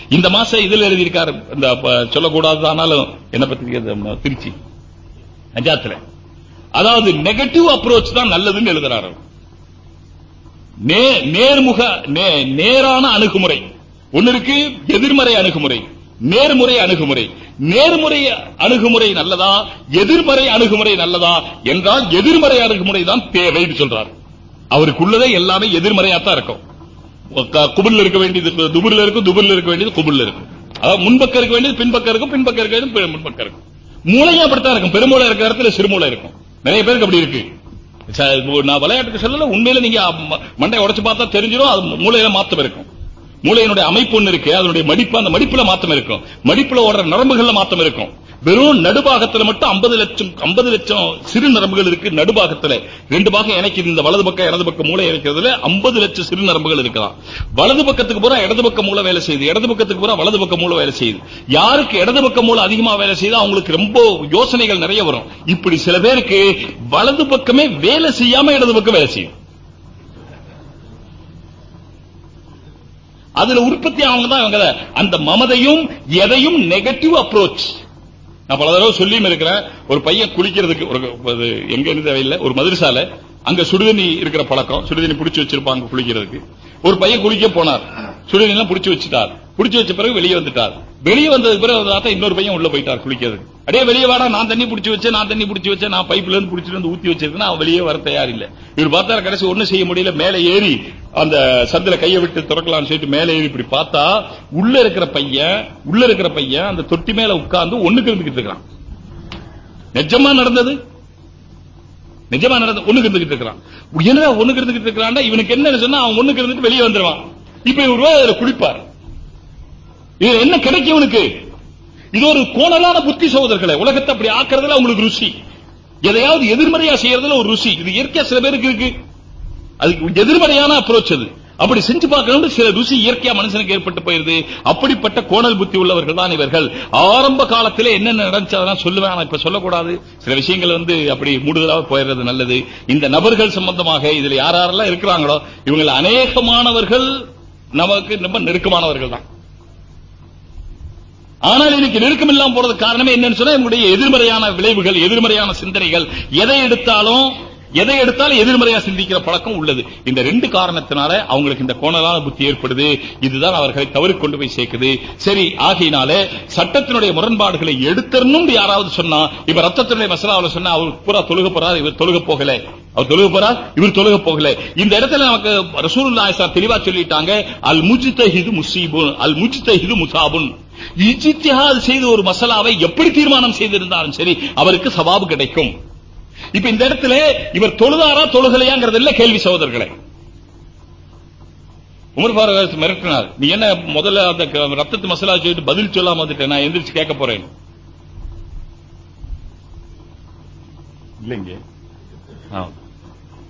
இந்த மாசம் இதுல எழுதியிருக்காரு இந்த சொல்லக்கூடாது ஆனாலும் என்ன பத்திரிக்கை திருச்சி. அஞ்சாத்துல. அதாவது நெகட்டிவ் அப்ரோச் தான் நல்லதுன்னு எழுதுறாரு நேர்முக நேரான அணுகுமுறை. ஒன்னு இருக்கு எதிர்மறை அணுகுமுறை நேர்முறை அணுகுமுறை. நேர்முறை அணுகுமுறை நல்லதா எதிர்மறை அணுகுமுறை நல்லதா என்றால் எதிர்மறை அணுகுமுறை தான் தேவைன்னு சொல்றார். அவருக்குள்ளதே எல்லாமே எதிர்மறையாத்தான் இருக்கும். க- இருக்க வேண்டியது துபுர்ல இருக்கும் துபுர்ல இருக்க வேண்டியது குபில் இருக்கும். அதாவது முன்பக்கம் இருக்க வேண்டியது பின்பக்கம் இருக்கும் பின்பக்கம் இருக்க வேண்டியது முன்பக்கம் இருக்கும். மூளையும் அப்படித்தான் இருக்கும். பெருமூளை இருக்கிற இடத்துல சிறுமூளை இருக்கும். நிறைய பேருக்கு அப்படி இருக்கு. நான் விளையாட்டுக்கு சொல்லல உண்மையில நீங்க மண்டையை உடைச்சு பார்த்தா தெரிஞ்சிடும் அது மூளையில மாத்தம் இருக்கும். மூளையினுடைய அமைப்பு ஒன்று இருக்கு அதனுடைய மடிப்பு அந்த மடிப்புல மாத்தம் இருக்கும். மடிப்புல ஓடுற நரம்புகள்ல மாத்தம் இருக்கும். வெறும் நடுபாகத்துல மட்டும் 50 லட்சம் 50 லட்சம் சிறு நரம்புகள் இருக்கு நடுபாகத்துல. ரெண்டு பாகம் இணைக்கிறது இந்த வலது பக்கம் இடது பக்கம் மூளை இணைக்கிறதுல 50 லட்சம் சிறு நரம்புகள் இருக்கலாம். வலது பக்கத்துக்கு பூரா இடது பக்கம் மூளை வேலை செய்யுது. இடது பக்கத்துக்கு பூரா வலது பக்கம் மூளை வேலை செய்யுது. யாருக்கு இடது பக்கம் மூளை அதிகமா வேலை செய்யுது அவங்களுக்கு ரொம்ப யோசனைகள் நிறைய வரும். இப்படி சில பேருக்கு வலது பக்கமே வேலை செய்யாம இடது பக்கம் வேலை செய்யும். அதுல உற்பத்தி அவங்க தான். இவங்க அந்த மமதையும் எதையும் நெகட்டிவ் அப்ரோச் நான் பல தடவை சொல்லியும் இருக்கிறேன். ஒரு பையன் குளிக்கிறதுக்கு ஒரு எங்க இருந்து தேவையில்லை ஒரு மதுரசாலை. அங்க சுடுதண்ணி இருக்கிற பழக்கம். சுடுதண்ணி பிடிச்சு வச்சிருப்பாங்க குளிக்கிறதுக்கு. ஒரு பையன் குளிக்க போனார். சுடுதண்ணி எல்லாம் பிடிச்சு வச்சுட்டார். பிடிச்சு வச்ச பிறகு வெளியே வந்துட்டார். வெளியே வந்ததுக்கு பிறகு பார்த்தா இன்னொரு பையன் உள்ள போயிட்டார் குளிக்கிறதுக்கு. அடே வெளியே வாடா நான் தண்ணி பிடிச்சி வச்சேன் நான் தண்ணி பிடிச்சி வச்சேன் நான் பைப்ல இருந்து பிடிச்சிட்டு வந்து ஊத்தி வச்சிருக்கேன் அவன் வெளியே வர தயார் இல்ல. இவர் பார்த்தா கடைசி ஒண்ணும் செய்ய முடியல மேலே ஏறி அந்த சந்தில கையை விட்டு திறக்கலாம்னு சொல்லிட்டு மேலே ஏறி இப்படி பார்த்தா உள்ள இருக்கிற பையன் உள்ள இருக்கிற பையன் அந்த தொட்டி மேல உட்கார்ந்து ஒண்ணுக்கு இருந்துகிட்டு இருக்கிறான். நிஜமா நடந்தது? நிஜமா நடந்த ஒண்ணுக்கு இருந்துகிட்டு இருக்கிறான். என்ன ஒண்ணுக்கு இருந்துகிட்டு இருக்கிறான் இவனுக்கு என்ன சொன்னா அவன் ஒண்ணுக்கு இருந்துட்டு வெளியே வந்துருவான். இப்ப இவர் அதுல குளிப்பார் இது என்ன கிடைக்கும் இவனுக்கு? இது ஒரு கோணலான புத்தி சகோதரர்களை. உலகத்தை அப்படி ஆக்குறதுல உங்களுக்கு ருசி. எதையாவது எதிர்மறையா செய்யறதுல ஒரு ருசி. இது இயற்கையா சில பேருக்கு இருக்கு. அதுக்கு எதிர்மறையான அப்ரோச் அது. அப்படி செஞ்சு பார்க்கணும் சில ருசி இயற்கையா மனுஷனுக்கு ஏற்பட்டு போயிருது. அப்படிப்பட்ட கோணல் புத்தி உள்ளவர்கள் தான் இவர்கள். ஆரம்ப காலத்திலே என்னென்ன நடந்துச்சு அதெல்லாம் சொல்லுவேன். ஆனா இப்ப சொல்லக்கூடாது. சில விஷயங்கள் வந்து அப்படி மூடுதலாக போயிடுறது நல்லது. இந்த நபர்கள் சம்பந்தமாக இதுல யார் யாரெல்லாம் இருக்கிறாங்களோ இவங்க அநேகமானவர்கள் நமக்கு ரொம்ப நெருக்கமானவர்கள் தான். ஆனால் இன்னைக்கு நெருக்கம் இல்லாம போறது காரணமே என்னன்னு சொன்னா நம்முடைய எதிர்மறையான விளைவுகள் எதிர்மறையான சிந்தனைகள் எதை எடுத்தாலும் எதை எடுத்தாலும் எதிர்மறையா சிந்திக்கிற பழக்கம் உள்ளது. இந்த ரெண்டு காரணத்தினால அவங்களுக்கு இந்த கோணலான புத்தி ஏற்படுது. இதுதான் அவர்களை தவறு கொண்டு போய் சேர்க்குது. சரி ஆகையினாலே சட்டத்தினுடைய முரண்பாடுகளை எடுத்தரணும் யாராவது சொன்னா இப்ப ரத்தத்தினுடைய மசாலாவில் சொன்னா அவர் பூரா தொழுக போறாரு இவர் தொழுக போகல. அவர் தொழுக போறார் இவர் தொழுக போகல. இந்த இடத்துல நமக்கு ரசூல் தெளிவா சொல்லிட்டாங்க அல் முஜ்தஹிது முசீபுன் அல் முஜ்தஹிது முசாபுன். இஜித்திஹாது செய்து ஒரு மசாலாவை எப்படி தீர்மானம் செய்திருந்தாலும் சரி அவருக்கு சவாபு கிடைக்கும். இப்ப இந்த இடத்துல இவர் தொழுதாரா தொழுகலையாங்கிறது இல்ல கேள்வி சகோதரர்களே. உமர் ஃபாரூக் மிரட்டினார். நீ என்ன முதல்ல அந்த ரத்தத்து மசாலா சொல்லிட்டு பதில் சொல்லாம வந்துட்டேன் நான் எந்திரிச்சு கேட்க போறேன். இல்லைங்க.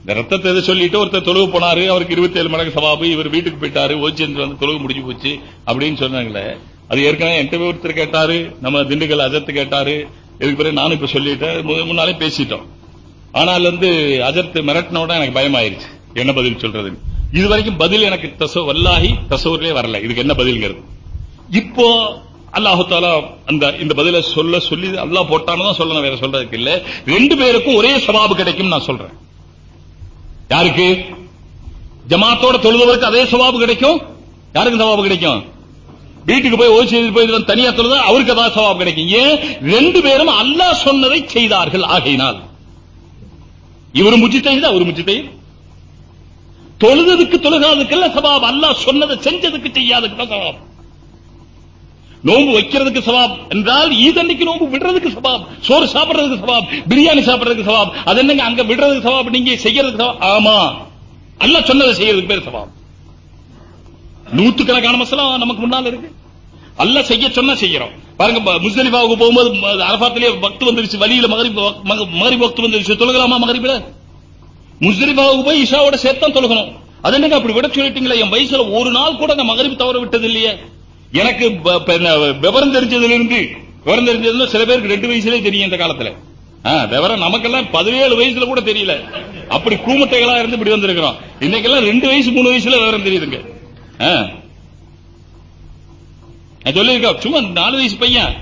இந்த ரத்தத்தை எதை சொல்லிட்டு ஒருத்தர் தொழுவு போனாரு அவருக்கு இருபத்தி ஏழு மடங்கு சவாபு இவர் வீட்டுக்கு போயிட்டாரு ஓச்சி வந்து தொழுவு முடிஞ்சு போச்சு அப்படின்னு சொன்னாங்களே. அது ஏற்கனவே என்கிட்ட ஒருத்தர் கேட்டாரு நம்ம திண்டுக்கல் அஜத்து கேட்டாரு. இதுக்கு பிறகு நானும் இப்ப சொல்லிட்டேன். முன்னாலே பேசிட்டோம். ஆனால் வந்து அஜர்த்து மிரட்டினோட எனக்கு பயமாயிருச்சு. என்ன பதில் சொல்றது? இது வரைக்கும் பதில் எனக்கு தசோ வல்லாஹி தசோர்லயே வரல. இதுக்கு என்ன பதில்ங்கிறது? இப்போ அல்லாஹு தாலா அந்த இந்த பதில சொல்ல சொல்லி அல்லாஹ் போட்டான்னு தான் சொல்லணும். வேற சொல்றதுக்கு இல்ல. ரெண்டு பேருக்கும் ஒரே சவாபு கிடைக்கும் நான் சொல்றேன். யாருக்கு? ஜமாத்தோட தொழுதவருக்கு அதே சவாபு கிடைக்கும்? யாருக்கு சவாபு கிடைக்கும்? வீட்டுக்கு போய் ஓய்வு செய்து போய் தனியா சொல்றது அவருக்கு அதான் சவாப் கிடைக்கும். ஏன்? ரெண்டு பேரும் அல்லாஹ் சொன்னதை செய்தார்கள். ஆகையினால் இவரு அவரும் முச்சி முஜித்தையில் தொழுததுக்கு தொழுகாதுக்கல்ல சவாப். அல்லாஹ் சொன்னதை செஞ்சதுக்கு செய்யாதுக்கு தான் சவாப். நோன்பு வைக்கிறதுக்கு சவாப் என்றால் ஈதன்னைக்கு நோம்பு விடுறதுக்கு சவாப். சோறு சாப்பிடுறதுக்கு சவாப். பிரியாணி சாப்பிடுறதுக்கு சவாப். அது என்னங்க? அங்க விடுறதுக்கு சவாப் நீங்க செய்யறதுக்கு சவாப். ஆமா. அல்லாஹ் சொன்னதை செய்யறதுக்கு பேர் சவாப். நூத்துக்கணக்கான மசாலா நமக்கு முன்னால இருக்கு. அல்ல செய்ய சொன்னா செய்யறோம். பாருங்க ப- முஸ்தலிஃபாவுக்கு போகும்போது ம- அரபாத்திலே வந்துருச்சு வழியில மகரிப் வக்- மகரிப் வந்துருச்சு. தொழுகலாமா மகரிபில? முஸ்தலிஃபாவுக்கு போய் இஷாவோட சேர்த்தான் தொழுகணும். அது என்னங்க அப்படி விட சொல்லிட்டீங்களா? என் வயசுல ஒரு நாள் கூட நான் மகரிப் தவற விட்டது இல்லையே எனக்கு விவரம் தெரிஞ்சதுல இருந்து விவரம் தெரிஞ்சதுல சில பேருக்கு ரெண்டு வயசுலயே தெரியும் இந்த காலத்துல. ஆ, விவரம் நமக்கெல்லாம் பதினேழு வயசுல கூட தெரியல. அப்படி கூமட்டைகளா இருந்து இப்படி வந்திருக்கிறோம். இன்னைக்கெல்லாம் ரெண்டு வயசு மூணு வயசுல விவரம் தெரியுதுங்க. நான் சொல்லியிருக்கேன் சும்மா நாலு வயசு பையன்.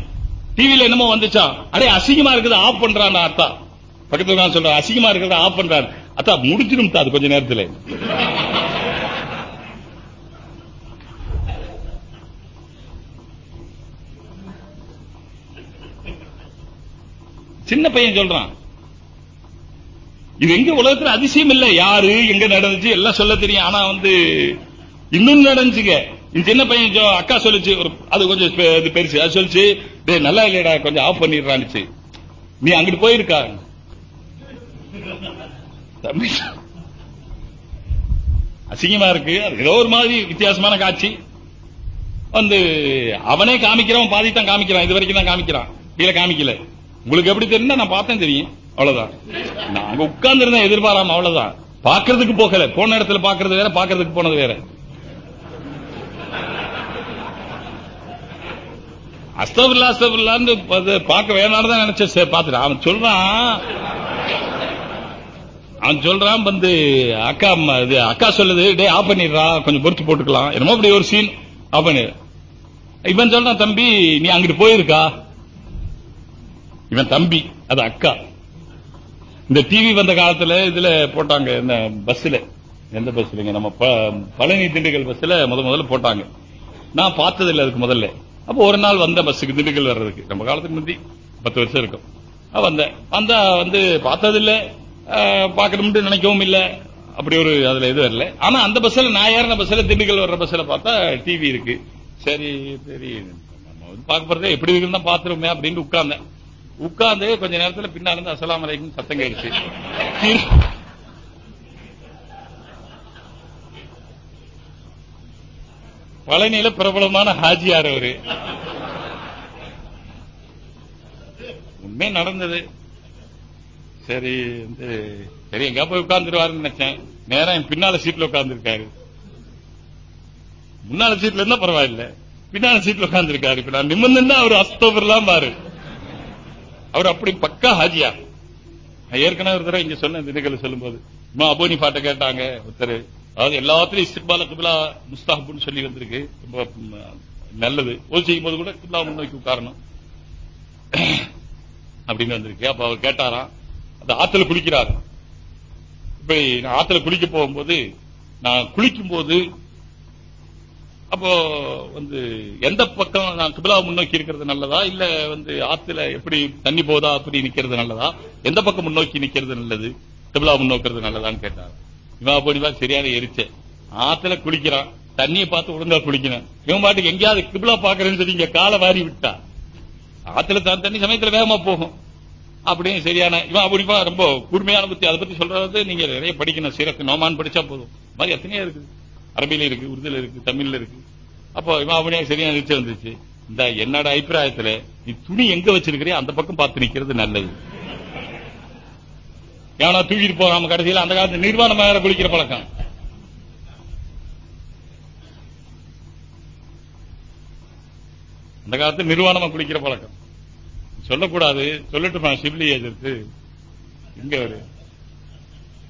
டிவில என்னமோ வந்துச்சா? அடே அசிங்கமா இருக்குது ஆஃப் பண்றான் அத்தா பக்கத்துல நான் சொல்றேன் அசிங்கமா இருக்கிறத ஆஃப் பண்றான் அத்தா முடிச்சிடும் அது கொஞ்ச நேரத்துல. சின்ன பையன் சொல்றான். இது எங்க உலகத்துல அதிசயம் இல்ல. யாரு எங்க நடந்துச்சு எல்லாம் சொல்ல தெரியும். ஆனா வந்து இன்னும் நடந்துச்சுங்க. இந்த சின்ன பையன் அக்கா சொல்லுச்சு ஒரு அது கொஞ்சம் பெ- இது பெருசு. அது சொல்லுச்சு டே நல்லா இல்லையடா கொஞ்சம் ஆஃப் பண்ணிடுறான்னுச்சு. நீ அங்கிட்டு போயிருக்கா? தம்பி. அசிங்கமா இருக்கு. அது ஏதோ ஒரு மாதிரி வித்தியாசமான காட்சி. வந்து அவனே காமிக்கிறவன் பாதி தான் காமிக்கிறான். இது வரைக்கும் தான் காமிக்கிறான். கீழே காமிக்கல. உங்களுக்கு எப்படி தெரியும் நான் பார்த்தேன் தெரியும். அவ்வளவுதான். நான் அங்க உட்கார்ந்து இருந்தேன் எதிர்பாராம அவ்வளவுதான். பாக்குறதுக்கு போகல. போன இடத்துல பாக்குறது வேற பாக்குறதுக்கு போனது வேற. அஸ்தபில்லா அஸ்தபில்லான்னு பார்க்க வேணான்னு தான் நினைச்சேன். சரி, பார்த்துட்டேன் அவன் சொல்றான். அவன் சொல்றான் வந்து அக்கா அம்மா, இது அக்கா சொல்லுது டே ஆஃப் பண்ணிடுறா. கொஞ்சம் பொறுத்து போட்டுக்கலாம். என்னமோ அப்படி ஒரு சீன் ஆஃப் பண்ணிடு இவன் சொல்றான் தம்பி நீ அங்கிட்டு போயிருக்கா? இவன் தம்பி அது அக்கா. இந்த டிவி வந்த காலத்துல இதுல போட்டாங்க இந்த பஸ்ல எந்த பஸ்லங்க நம்ம ப- பழனி திண்டுக்கல் பஸ்ல முத முதல்ல போட்டாங்க. நான் பார்த்ததில்லை அதுக்கு முதல்ல. அப்போ ஒரு நாள் வந்த பஸ்ஸுக்கு திண்டுக்கல் வர்றதுக்கு. நம்ம காலத்துக்கு முந்தி. பத்து வருஷம் இருக்கும். வந்தேன் வந்தா வந்து பார்த்தது இல்ல பார்க்கணும்னு நினைக்கவும் இல்ல. அப்படி ஒரு அதுல இது வரல. ஆனா அந்த பஸ்ல நான் ஏறின பஸ்ல திண்டுக்கல் வர்ற பஸ்ல பார்த்தா டிவி இருக்கு. சரி சரி. நம்ம வந்து பார்க்க போறதே எப்படி இருக்குன்னு தான் பாத்துருமே அப்படின்னு உட்கார்ந்தேன். உட்கார்ந்து கொஞ்ச நேரத்துல பின்னாடி இருந்து அஸ்ஸலாமு சத்தம் கேடுச்சு பழனியில பிரபலமான ஹாஜியார் அவரு. உண்மை நடந்தது. சரி வந்து சரி எங்க போய் உட்கார்ந்துருவாருன்னு நினைச்சேன். நேரம் என் பின்னால சீட்ல உட்கார்ந்துருக்காரு. முன்னால சீட்ல இருந்தா பரவாயில்ல. பின்னால சீட்ல உட்கார்ந்துருக்காரு. இப்ப நான் நிமிர்ந்தா அவர் அஸ்தோபர்லாம் பாரு. அவர் அப்படி பக்கா ஹாஜியா நான் ஏற்கனவே ஒரு தடவை இங்க சொன்ன திண்டுக்கல் சொல்லும் போது அபோனி பாட்டை கேட்டாங்க ஒருத்தர். அதாவது எல்லாத்துலயும் இஸ்திக்பால கிபிலா முஸ்தாஹப்னு சொல்லி வந்திருக்கு. ரொம்ப நல்லது. ஓசி செய்யும் போது கூட கிபிலா முன்னோக்கி உட்காரணும். அப்படின்னு வந்திருக்கு. அப்ப அவர் கேட்டாராம் அந்த ஆத்துல குளிக்கிறார். இப்ப நான் ஆத்துல குளிக்க போகும்போது நான் குளிக்கும் போது அப்போ வந்து எந்த பக்கம் நான் கிபிலா முன்னோக்கி இருக்கிறது நல்லதா? இல்ல வந்து ஆத்துல எப்படி தண்ணி போதா? அப்படி நிக்கிறது நல்லதா? எந்த பக்கம் முன்னோக்கி நிக்கிறது நல்லது? கிபிலா முன்னோக்கிறது நல்லதான்னு கேட்டார் இவன் அப்படிதான் சரியான எரிச்ச. ஆத்துல குளிக்கிறான். தண்ணியை பார்த்து உடந்தா குளிக்கணும். இவன் பாட்டுக்கு எங்கேயாவது கிபிளா பாக்குறேன்னு சொல்லி இங்க காலை வாரி விட்டா. ஆத்துல தான் தண்ணி சமயத்துல வேகமா போகும். அப்படின்னு சரியான இவன் அப்படிப்பா ரொம்ப கூர்மையான புத்தி. அதை பத்தி சொல்றது நீங்க நிறைய படிக்கணும். சிறக்கு நோமான் படிச்சா போதும். இந்த மாதிரி எத்தனையோ இருக்குது அரபியில இருக்கு உருதுல இருக்கு தமிழ்ல இருக்கு. அப்போ இவன் அப்படியே சரியான எரிச்சல் வந்துச்சு இந்த என்னோட அபிப்பிராயத்துல நீ துணி எங்க வச்சிருக்கிறியோ அந்த பக்கம் பார்த்து நிக்கிறது நல்லது. ஏன்னா தூக்கிட்டு போகாம கடைசியில் அந்த காலத்து நிர்வாணமாக குளிக்கிற பழக்கம். அந்த காலத்து நிர்வாணமா குளிக்கிற பழக்கம். சொல்லக்கூடாது. சொல்லட்டுமா சிவிலி எதிர்த்து இங்க ஒரு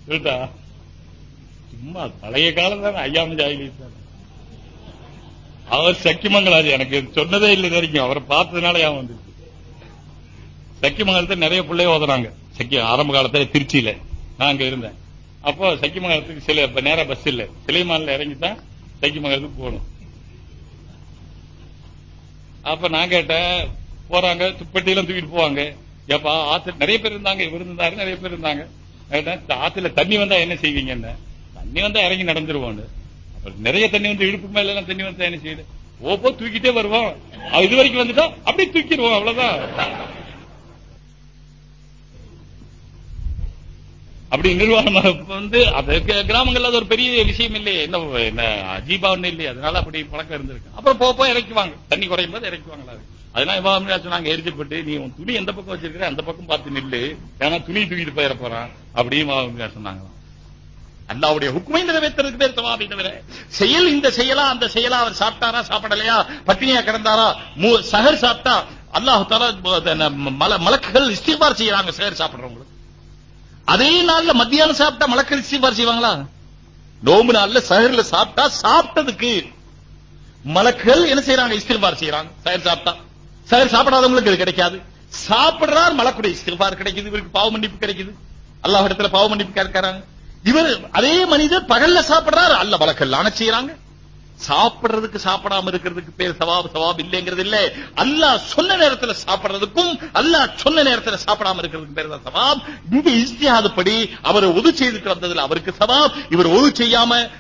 சொல்லிட்டா சும்மா பழைய காலம் தானே ஐயாம ஜாயிலி அவர் சக்கிமங்கலாஜி எனக்கு சொன்னதே இல்லை வரைக்கும். அவரை பார்த்ததுனால ஏன் வந்துச்சு சக்கிமங்கலத்துல நிறைய பிள்ளைய ஓதுறாங்க. சக்கிய ஆரம்ப காலத்துல திருச்சியில. நான் அங்க இருந்தேன். அப்போ சக்கிமங்கலத்துக்கு சில நேரம் நேரா பஸ் இல்ல. சிலைமான்ல இறங்கி தான் சக்கிமங்கலத்துக்கு போகணும் அப்ப நான் கேட்டேன் போறாங்க துப்பட்டியெல்லாம் தூக்கிட்டு போவாங்க. ஏப்பா ஆத்துல நிறைய பேர் இருந்தாங்க இவர் இருந்தாரு நிறைய பேர் இருந்தாங்க. ஆத்துல தண்ணி வந்தா என்ன செய்வீங்க என்ன? தண்ணி வந்தா இறங்கி நடந்துருவோம். அப்புறம் நிறைய தண்ணி வந்து இடுப்பு மேல எல்லாம் தண்ணி வந்தா என்ன செய்யுது ஓப்போ தூக்கிட்டே வருவோம். இது வரைக்கும் வந்துட்டா அப்படியே தூக்கிடுவோம் அவ்வளவுதான். அப்படி நிர்வாகம் வந்து அது கிராமங்கள்ல அது ஒரு பெரிய விஷயம் இல்லையே. என்ன என்ன அஜீபா ஒண்ணு இல்லையே. அதனால அப்படி பழக்கம் இருந்திருக்கு. அப்புறம் போக இறக்குவாங்க. தண்ணி குறையும் போது இறக்குவாங்களா அதெல்லாம் அதனால இமாம் சொன்னாங்க எரிஞ்சப்பட்டு நீ உன் துணி எந்த பக்கம் வச்சிருக்கிற? அந்த பக்கம் பார்த்து நில்லு. ஏன்னா துணி தூக்கிட்டு போயிட போறான். அப்படின்னு இமாம் சொன்னாங்க அல்லாவுடைய ஹுக்குமை நிறைவேற்றுறதுக்கு பேர் தவாபி தவிர செயல் இந்த செயலா அந்த செயலா அவர் சாப்பிட்டாரா சாப்பிடலையா? பட்டினியா கிடந்தாரா? மூ- சஹர் சாப்பிட்டா அல்லாஹு தாலா மல மலக்குகள் இஸ்திபார் செய்யறாங்க சஹர் சாப்பிடுறவங்க அதே நாள்ல மத்தியானம் சாப்பிட்டா மலக்கரிசி இஸ்திபார் செய்வாங்களா? நோம்பு நாள்ல சஹர்ல சாப்பிட்டா சாப்பிட்டதுக்கு மலக்குகள் என்ன செய்யறாங்க? இஸ்திபார் செய்யறாங்க. சஹர் சாப்பிட்டா. சஹர் சாப்பிடாதவங்களுக்கு இது கிடைக்காது. சாப்பிடுறார் மலக்குடைய இஸ்திபார் கிடைக்குது. இவருக்கு பாவ மன்னிப்பு கிடைக்குது. அல்லாஹ் இடத்துல பாவ மன்னிப்பு கேட்கிறாங்க. இவர் அதே மனிதர் பகல்ல சாப்பிடுறாரு. அல்ல மலக்கல் ஆன செய்யறாங்க. சாப்பிடுறதுக்கு சாப்பிடாம இருக்கிறதுக்கு பேர் சவாப் சவாப் இல்லைங்கிறது இல்ல. அல்லாஹ் சொன்ன நேரத்துல சாப்பிடுறதுக்கும் அல்லாஹ் சொன்ன நேரத்துல சாப்பிடாம இருக்கிறதுக்கு பேர் தான் சவாப். இங்க இஸ்திஹாது படி அவர் ஒது செய்துட்டு வந்ததுல அவருக்கு சவாப். இவர் ஒது செய்யாம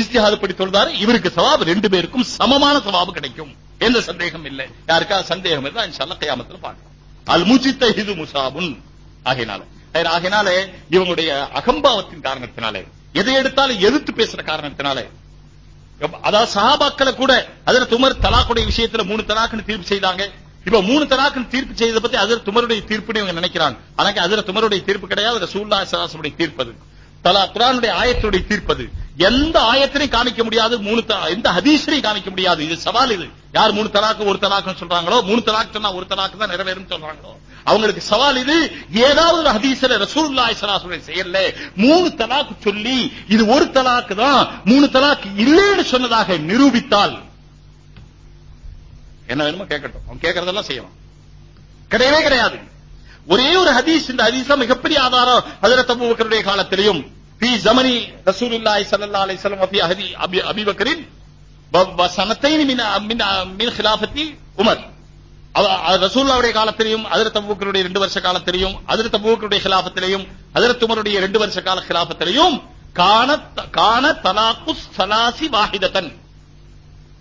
இஸ்திஹாது படி சொல்றாரு இவருக்கு சவாப். ரெண்டு பேருக்கும் சமமான சவாபு கிடைக்கும். எந்த சந்தேகம் இல்லை. யாருக்கா சந்தேகம் இருந்தா இன்ஷால்லா கியாமத்துல பார்க்கலாம். அல் முஜித்த இது முசாபுன். ஆகையினால ஆகினாலே இவங்களுடைய அகம்பாவத்தின் காரணத்தினாலே எதை எடுத்தாலும் எதிர்த்து பேசுற காரணத்தினாலே அதாவது சஹாபாக்களை கூட அதில் துமர் தலாக்குடைய விஷயத்துல மூணு தலாக்குன்னு தீர்ப்பு செய்தாங்க. இப்ப மூணு தலாக்குன்னு தீர்ப்பு செய்ததை பத்தி அதில் துமருடைய தீர்ப்புன்னு இவங்க நினைக்கிறாங்க. ஆனா அதுல துமருடைய தீர்ப்பு கிடையாது ரசூல்லா சலாசனுடைய தீர்ப்பது தலா குரானுடைய ஆயத்துடைய தீர்ப்பது எந்த ஆயத்திலையும் காமிக்க முடியாது மூணு எந்த ஹதீஸ்லையும் காமிக்க முடியாது. இது சவால் இது. யார் மூணு தலாக்கு ஒரு தலாக்குன்னு சொல்றாங்களோ மூணு தலாக்கு சொன்னா ஒரு தலாக்கு தான் நிறைவேறும் சொல்றாங்களோ. அவங்களுக்கு சவால் இது. ஏதாவது ஒரு ஹதீஸ்ல ரசூலுல்லாஹி ஸல்லல்லாஹு செயல்ல மூணு தலாக்கு சொல்லி இது ஒரு தலாக்கு தான். மூணு தலாக்கு இல்லைன்னு சொன்னதாக நிரூபித்தால் என்ன வேணுமோ கேட்கட்டும். அவன் கேட்கறதெல்லாம் செய்யலாம். கிடையவே கிடையாது. ஒரே ஒரு ஹதீஸ் இந்த ஹதீஸ் மிகப்பெரிய ஆதாரம். ஹதரத் அபூபக்கருடைய காலத்திலையும். ரசூல்லாவுடைய காலத்திலையும் அதிரத் ரெண்டு வருஷ காலத்திலையும் அதிரத் அபூக்கருடைய ஹிலாபத்திலையும் அதிரத் ரெண்டு வருஷ கால ஹிலாபத்திலையும் காண காண தலாக்கு சலாசி வாஹிதத்தன்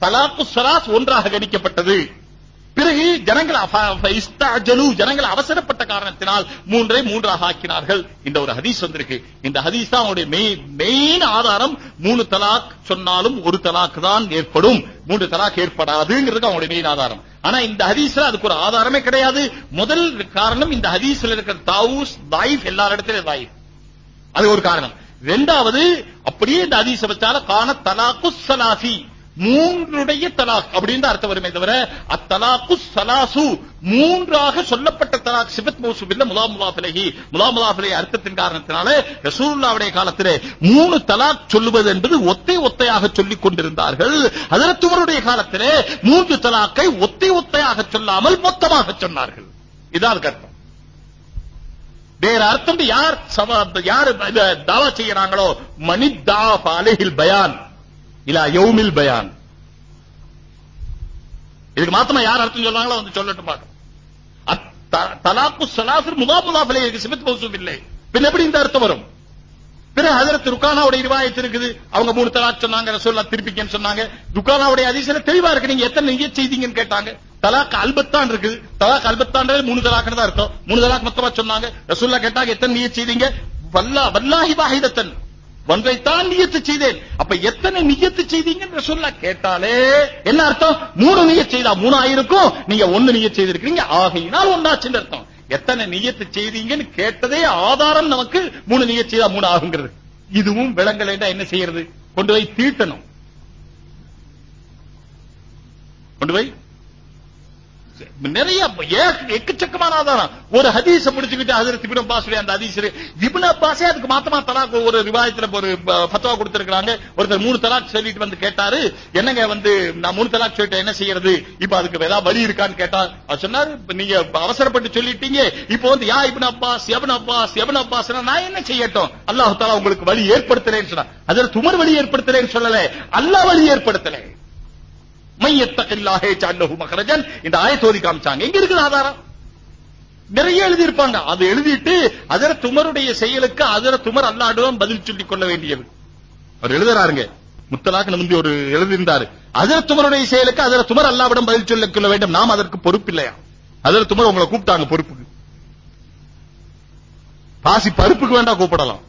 தலாக்கு சலாஸ் ஒன்றாக கணிக்கப்பட்டது. பிறகு ஜனங்கள் ஜனங்கள் அவசரப்பட்ட காரணத்தினால் மூன்றை மூன்றாக ஆக்கினார்கள். இந்த ஒரு ஹதீஸ் வந்திருக்கு. இந்த ஹதீஸ் தான் அவருடைய மெயின் ஆதாரம். மூணு தலாக் சொன்னாலும் ஒரு தலாக் தான் ஏற்படும். மூன்று தலாக் ஏற்படாதுங்கிறது அவங்களுடைய மெயின் ஆதாரம். ஆனா இந்த ஹதீஸ்ல அதுக்கு ஒரு ஆதாரமே கிடையாது. முதல் காரணம் இந்த ஹதீஸ்ல இருக்கிற தாவூஸ் தாயிஃப் எல்லா இடத்திலும் தாயிஃப். அது ஒரு காரணம். ரெண்டாவது அப்படியே இந்த ஹதீஸ் வச்சால காண தலாக்கு சலாஃபி. மூன்றுடைய தலாக் அப்படின்னு அர்த்தம் வருமே தவிர அத்தலாக்கு சலாசு. மூன்றாக சொல்லப்பட்ட தலாக் சிபத் மௌசூபில்ல முலா முலாஃபிலகி அர்த்தத்தின் காரணத்தினால ரசூல்லாவுடைய காலத்திலே மூணு தலாக் சொல்லுவது என்பது ஒத்தை ஒத்தையாக சொல்லிக் கொண்டிருந்தார்கள். அதரத்துவருடைய காலத்திலே மூன்று தலாக்கை ஒத்தை ஒத்தையாக சொல்லாமல் மொத்தமாக சொன்னார்கள். இதான் அர்த்தம் வேற அர்த்தம் யார் யார் இத தாவா செய்யறாங்களோ மனிதா அலைஹில் பயான். இலா யௌமில் பயான். இதுக்கு மாத்தமா யார் அர்த்தம் சொல்றாங்களோ வந்து சொல்லட்டும் பாக்க தலாக்கு சலாசர் முதா இருக்கு சிபத் மௌசூம் இல்லை. பின் எப்படி இந்த அர்த்தம் வரும்? பிற ஹதரத் ருக்கானாவுடைய ரிவாயத் இருக்குது. அவங்க மூணு தலாக் சொன்னாங்க ரசூல்லா திருப்பிக்கன்னு சொன்னாங்க. ருக்கானாவுடைய அதிசல தெளிவா இருக்கு. நீங்க எத்தனை நீங்க செய்தீங்கன்னு கேட்டாங்க. தலாக் அல்பத்தான் இருக்குது தலாக் அல்பத்தான் மூணு தலாக்னு தான் அர்த்தம். மூணு தலாக் மொத்தமா சொன்னாங்க. ரசூல்லா கேட்டாங்க எத்தனை நீங்க செய்தீங்க? வல்லா வல்லாஹி வாஹிதத்தன். ஒன்றைத்தான் நியத்து செய்தேன். அப்ப எத்தனை நியத்து செய்தீங்கன்ற சொல்ல கேட்டாலே என்ன அர்த்தம்? மூணு நியத் செய்தா மூணு ஆயிருக்கும் நீங்க ஒன்னு நியத் செய்திருக்கீங்க ஆகையினால் ஒன்னாச்சுன்னு அர்த்தம். எத்தனை நியத்து செய்தீங்கன்னு கேட்டதே ஆதாரம் நமக்கு. மூணு நியத் செய்தா மூணு ஆகுங்கிறது இதுவும் விலங்கலைன்னா என்ன செய்யறது? கொண்டு போய் தீட்டணும். கொண்டு போய் நிறைய எக்கச்சக்கமான ஆதாரம் ஒரு ஹதீஸ முடிச்சுக்கிட்டு ஹசரத் இப்னு அப்பாஸ் அந்த ஹதீஸ் இப்னு அப்பாஸே அதுக்கு மாத்தமா தலாக் ஒரு ரிவாயத்துல ஒரு ப- கொடுத்திருக்காங்க ஒருத்தர் மூணு தலாக் சொல்லிட்டு வந்து கேட்டாரு. என்னங்க வந்து நான் மூணு தலாக் சொல்லிட்டேன் என்ன செய்யறது? இப்ப அதுக்கு ஏதாவது வழி இருக்கான்னு கேட்டா அவர் சொன்னாரு நீங்க அவசரப்பட்டு சொல்லிட்டீங்க. இப்போ வந்து யா Ibn Abbas Ibn Abbas Ibn Abbas நான் என்ன செய்யட்டும்? அல்லாஹ் தாலா உங்களுக்கு வழி ஏற்படுத்தலேன்னு சொன்னா அதில் துமர் வழி ஏற்படுத்தலேன்னு சொல்லல. அல்லாஹ் வழி ஏற்படுத்தலை. மையத்தகில்லாஹே ஜஅல்லஹு மகரஜன் இந்த ஆயத் ஓதி காமிச்சாங்க. எங்க இருக்குது ஆதாரம். நிறைய எழுதி இருப்பாங்க அது எழுதிட்டு அதர துமருடைய செயலுக்கு அதர துமர் அல்லாடுவன் பதில் சொல்லிக் கொள்ள வேண்டியது அவர் எழுதுறாருங்க. முத்தலாக்கு நம்பி ஒரு எழுதியிருந்தாரு. அதர துமருடைய செயலுக்கு அதர துமர் அல்லாவிடம் பதில் சொல்லிக் கொள்ள வேண்டும். நாம் அதற்கு பொறுப்பில்லையா அதர துமர் உங்களை கூப்பிட்டாங்க பொறுப்புக்கு. பாசி பருப்புக்கு வேண்டாம் கூப்பிடலாம்.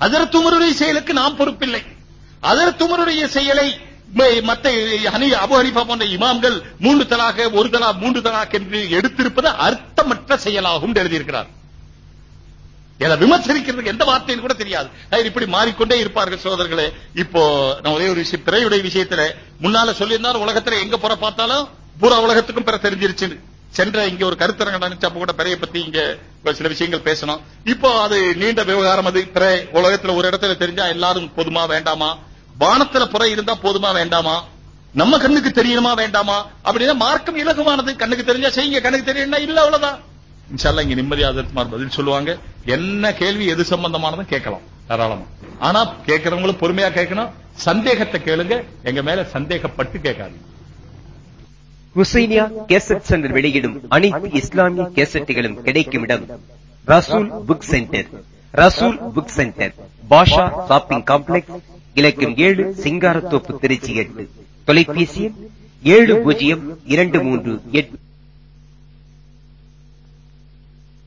அதர துமருடைய செயலுக்கு நாம் பொறுப்பில்லை. அதர துமருடைய செயலை மத்த போன்ற இமாம்கள் மூன்று தலாக ஒரு தலா மூன்று தலாக் என்று எடுத்திருப்பது அர்த்தமற்ற செயலாகும் எழுதியிருக்கிறார். எதை விமர்சனிக்கிறதுக்கு எந்த வார்த்தைன்னு கூட தெரியாது. இப்படி மாறிக்கொண்டே இருப்பார்கள் சோதர்களே இப்போ நான் ஒரே ஒரு விஷயம் பிறையுடைய விஷயத்துல முன்னால சொல்லியிருந்தாலும் உலகத்துல எங்க புற பார்த்தாலும் பூரா உலகத்துக்கும் பிற தெரிஞ்சிருச்சு சென்ற இங்க ஒரு கருத்தரங்க நினைச்ச அப்ப கூட பிறைய பத்தி இங்க சில விஷயங்கள் பேசணும். இப்போ அது நீண்ட விவகாரம் அது. பிற உலகத்துல ஒரு இடத்துல தெரிஞ்சா எல்லாரும் போதுமா வேண்டாமா? வானத்துல புற இருந்தா போதுமா வேண்டாமா? நம்ம கண்ணுக்கு தெரியணுமா வேண்டாமா? அப்படின்னா மார்க்கம் இலகுவானது. கண்ணுக்கு தெரிஞ்சா செய்யுங்க. கண்ணுக்கு தெரியணும்னா இல்ல அவ்வளவுதான். இன்ஷால்லா இங்க நிம்மதி ஆதரத்மார் பதில் சொல்லுவாங்க. என்ன கேள்வி எது சம்பந்தமானதும் கேட்கலாம் தாராளமா. ஆனா கேட்கறவங்களும் பொறுமையா கேட்கணும். சந்தேகத்தை கேளுங்க. எங்க மேல சந்தேகப்பட்டு கேட்காதீங்க. ஹுசைனியா கேசட் சென்டர் வெளியிடும் அனைத்து இஸ்லாமிய கேசட்டுகளும் கிடைக்கும் இடம் Rasool book centre. Rasool book centre. Basha shopping complex இலக்கம் ஏழு சிங்காரத்தோப்பு திருச்சி எட்டு. தொலைபேசி எண் ஏழு பூஜ்ஜியம் இரண்டு மூன்று எட்டு.